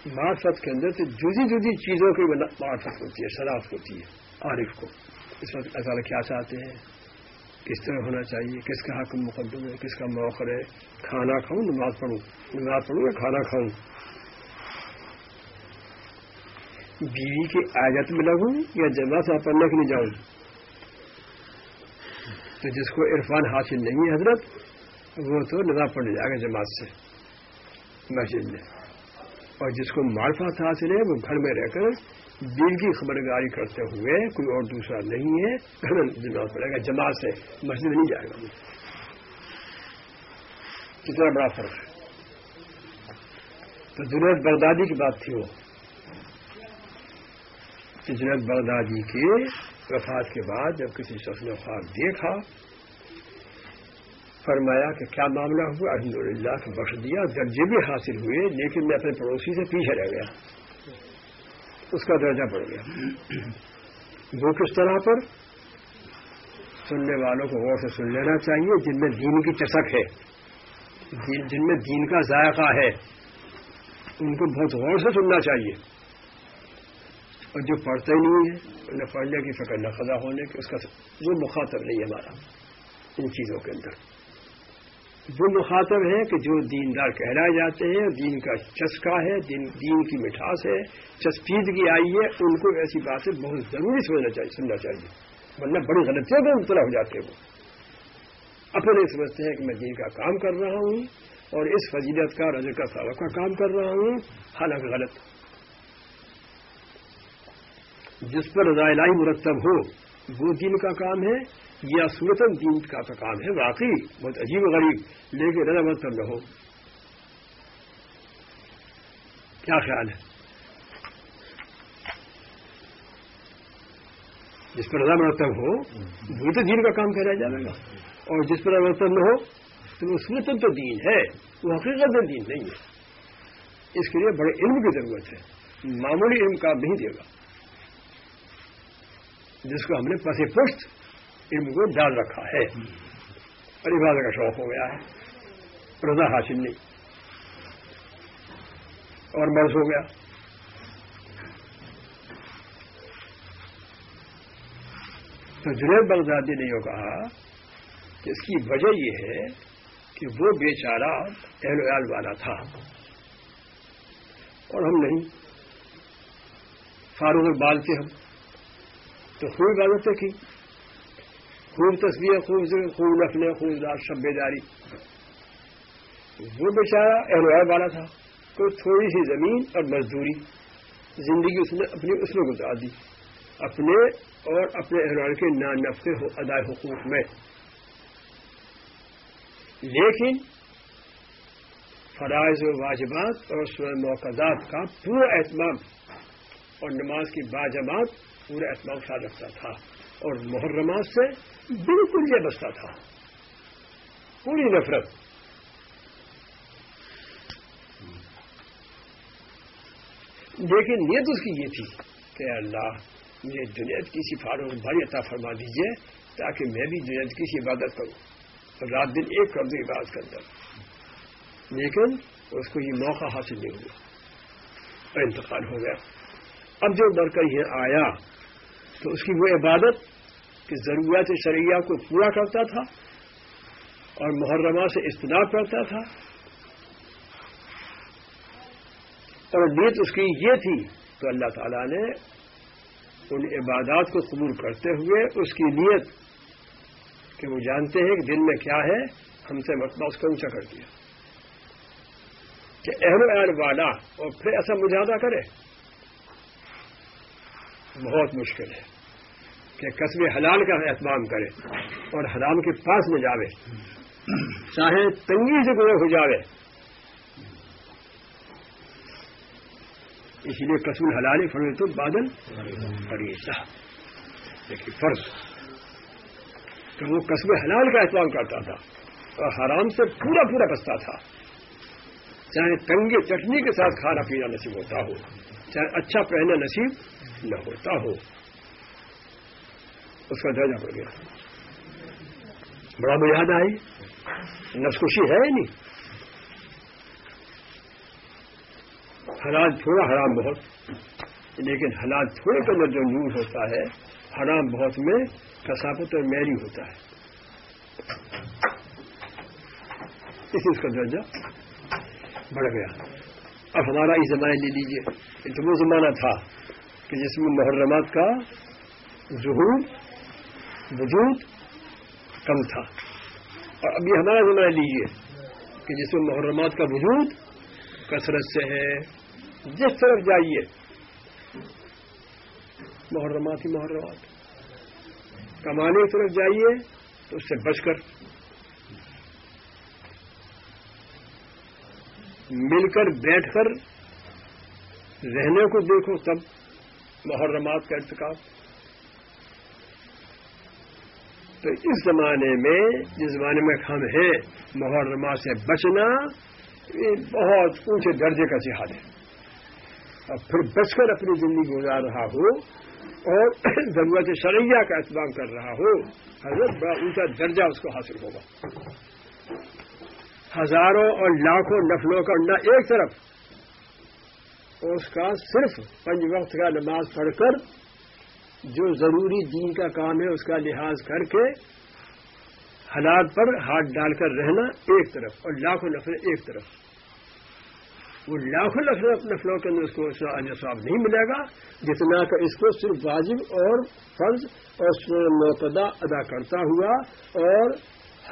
معرفت کے اندر تو جدی جدی چیزوں کی معرفت ہوتی ہے، شناخت ہوتی ہے، عارف کو۔ اس وقت اللہ کیا چاہتے ہیں؟ کس طرح ہونا چاہیے، کس کا حق مقدم ہے، کس کا موخر ہے، کھانا کھاؤں، نماز پڑھوں نماز پڑھوں یا کھانا کھاؤں؟ بیوی کی آجت میں لگوں یا جماعت سے پڑھنے کے لیے جاؤں؟ تو جس کو عرفان حاصل نہیں ہے حضرت، وہ تو نماز پڑھنے جائے گا جماعت سے، مسجد میں۔ اور جس کو معرفت حاصل ہے، وہ گھر میں رہ کر دل کی خبرداری کرتے ہوئے کوئی اور دوسرا نہیں ہے گھر پڑے گا جماعت سے مسجد نہیں جائے گا۔ کتنا بڑا فرق ہے۔ تو جنید بغدادی کی بات تھی وہ۔ جنید بغدادی کے وفات کے بعد جب کسی شخص نے خواب دیکھا، فرمایا کہ کیا معاملہ ہوا؟ الحمد للہ بخش دیا، درجے بھی حاصل ہوئے، لیکن میں اپنے پڑوسی سے پیچھے رہ گیا۔ اس کا درجہ بڑھ گیا۔ وہ کس طرح پر؟ سننے والوں کو غور سے سن لینا چاہیے، جن میں دین کی چسک ہے، جن میں دین کا ذائقہ ہے، ان کو بہت غور سے سننا چاہیے۔ اور جو پڑھتے ہی نہیں ہے انہیں پڑھنے کی فکر نہ خدا ہونے کی اس کا وہ مخاطب نہیں ہے ہمارا، ان چیزوں کے اندر۔ وہ مخاطب ہے کہ جو دیندار کہلائے جاتے ہیں، دین کا چسکا ہے، دین دین کی مٹھاس ہے چسپیدگی آئی ہے، ان کو ایسی باتیں بہت ضروری سمجھنا چاہیے سننا چاہیے۔ ورنہ بڑی غلطیوں میں مبتلا ہو جاتے وہ۔ اپنے سمجھتے ہیں کہ میں دین کا کام کر رہا ہوں اور اس فضیلت کا رجر کا سالوں کا کام کر رہا ہوں، حالانکہ غلط۔ جس پر رضا الہی مرتب ہو وہ دین کا کام ہے یا سورتن دین کا تو کام ہے، واقعی بہت عجیب و غریب، لیکن رضا مرتب نہ ہو کیا خیال ہے؟ جس پر رضا مرتب ہو، وہ تو دین کا کام کہا جائے گا۔ اور جس پر مرتب نہ ہو، تو وہ سورتن تو دین ہے، وہ حقیقت دین نہیں ہے۔ اس کے لیے بڑے علم کی ضرورت ہے، معمولی علم کام نہیں دے گا۔ جس کو ہم نے پسے پشت علم کو ڈال رکھا ہے۔ اور عبادت کا شوق ہو گیا ہے۔ رضا حاصل نہیں اور مرض ہو گیا۔ تو جنید بغدادی نے یہ کہا کہ اس کی وجہ یہ ہے کہ وہ بیچارہ اہل ویال والا تھا۔ اور ہم نہیں۔ فاروق بال تھے ہم۔ تو خوب عبادتیں کی خوب تصویر، خوب ذکر، خوب نفلیں خوب رات شب بیداری۔ وہ بیچارہ اہل والا تھا تو تھوڑی سی زمین اور مزدوری۔ زندگی اس نے اپنی اس میں گزار دی۔ اپنے اور اپنے اہل کے نا نفے ادائے حقوق میں۔ لیکن فرائض و واجبات اور سو موقعات کا پورا اہتمام اور نماز کی باجماعت پورا اہتمام خیال رکھتا تھا اور محرمات سے بالکل یہ بستا تھا۔ پوری نفرت۔ لیکن نیت اس کی یہ تھی کہ اللہ مجھے جنید کی سفاروں بھاری عطا فرما دیجیے تاکہ میں بھی جنید کی عبادت کروں۔ اور رات دن ایک کر دوں عبادت کے اندر۔ لیکن اس کو یہ موقع حاصل نہیں ہوا۔ اور انتقال ہو گیا۔ اب جو بڑھ کر یہ آیا تو اس کی وہ عبادت کہ ضروریات شرعیہ کو پورا کرتا تھا اور محرمہ سے اجتناب کرتا تھا۔ اور نیت اس کی یہ تھی تو اللہ تعالیٰ نے ان عبادات کو قبول کرتے ہوئے اس کی نیت کہ وہ جانتے ہیں کہ دن میں کیا ہے، ہم سے مرتبہ اس کو اونچا کر دیا۔ کہ اہم اہل والا اور پھر ایسا مجاہدہ کرے۔ بہت مشکل ہے کہ قصب حلال کا اہتمام کرے اور حرام کے پاس میں جاوے۔ چاہے تنگی سے گزر ہو جاوے۔ اس لیے قصب حلال فرض تو بادل فریضہ لیکن فرض تو وہ قصب حلال کا اہتمام کرتا تھا اور حرام سے پورا پورا بستا تھا۔ چاہے تنگے چٹنی کے ساتھ کھانا پینا نصیب ہوتا ہو، چاہے اچھا پہنا نصیب نہ ہوتا ہو۔ اس کا درجہ پڑ گیا۔ بڑا بنیاد آئی۔ نسخوشی ہے نہیں۔ حلال تھوڑا حرام بہت۔ لیکن حلال تھوڑے کے اندر جو نور ہوتا ہے، حرام بہت میں کسافت اور میری ہوتا ہے۔ اس اس کا درجہ بڑھ گیا۔ اب ہمارا یہ زمانہ لے لیجیے تو وہ زمانہ تھا۔ کہ جس میں محرمات کا ظہور، وجود کم تھا۔ اور ابھی ہمارا زمانہ لیجیے کہ جس میں محرمات کا وجود کثرت سے ہے۔ جس طرف جائیے، محرمات ہی محرمات۔ کمانے کی طرف جائیے تو اس سے بچ کر مل کر بیٹھ کر رہنے کو دیکھو تب محرمات کا ارتکاب تو اس زمانے میں، جس زمانے میں ہم ہیں، محرمات سے بچنا یہ بہت اونچے درجے کا جہاد ہے۔ اور پھر بچ کر اپنی زندگی گزار رہا ہو اور ضرورت شرعیہ کا اہتمام کر رہا ہو حضرت بڑا اونچا درجہ اس کو حاصل ہوگا۔ ہزاروں اور لاکھوں نفلوں کا نہ ایک طرف اس کا صرف پنج وقت کا نماز پڑھ کر جو ضروری دین کا کام ہے اس کا لحاظ کر کے حالات پر ہاتھ ڈال کر رہنا ایک طرف اور لاکھوں نفل ایک طرف۔ وہ لاکھوں نفلوں کے اندر اس کو سواب نہیں ملے گا، جتنا کہ اس کو صرف واجب اور فرض اور موقع ادا کرتا ہوا اور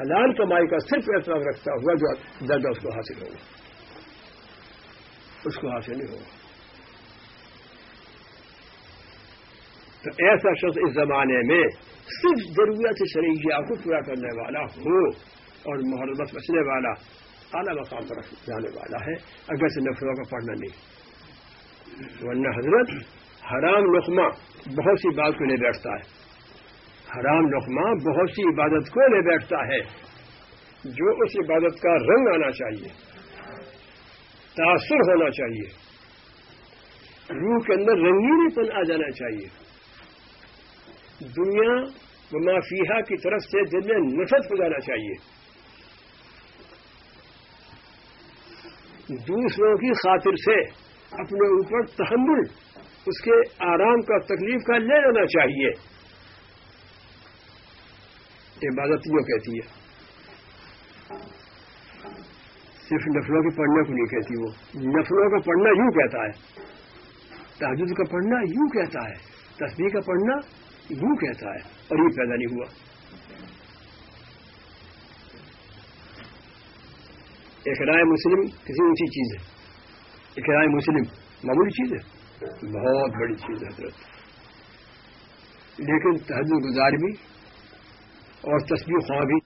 حلال کمائی کا صرف احترام رکھتا ہوا جو درجہ اس کو حاصل ہوگا۔ اس کو حاصل نہیں ہوگا۔ تو ایسا شخص اس زمانے میں صرف ضرورت شریعہ کو پورا کرنے والا ہو اور محرمت بچنے والا اعلیٰ مقام پر جانے والا ہے۔ اگر سے نفروں کا پڑھنا نہیں۔ ورنہ حضرت حرام لقمہ بہت سی بات کو لے بیٹھتا ہے۔ حرام لقمہ بہت سی عبادت کو لے بیٹھتا ہے۔ جو اس عبادت کا رنگ آنا چاہیے، تاثر ہونا چاہیے۔ روح کے اندر رنگین پن آ جانا چاہیے۔ دنیا و مافیہ کی طرف سے دل میں نفرت ہو جانا چاہیے۔ دوسروں کی خاطر سے اپنے اوپر تحمل، اس کے آرام کا، تکلیف کا لے لینا چاہیے۔ عبادت یوں کہتی ہے۔ صرف نفلوں کے پڑھنے کو نہیں کہتی وہ۔ نفلوں کا پڑھنا یوں کہتا ہے۔ تحجد کا پڑھنا یوں کہتا ہے۔ تصویر کا پڑھنا یوں کہتا ہے اور یہ پیدا نہیں ہوا۔ ایک رائے مسلم، کسی اونچی چیز ہے۔ ایک رائے مسلم، معمولی چیز ہے۔ بہت بڑی چیز ہے حضرت۔ لیکن تحد گزار بھی اور تصویر خواہ بھی۔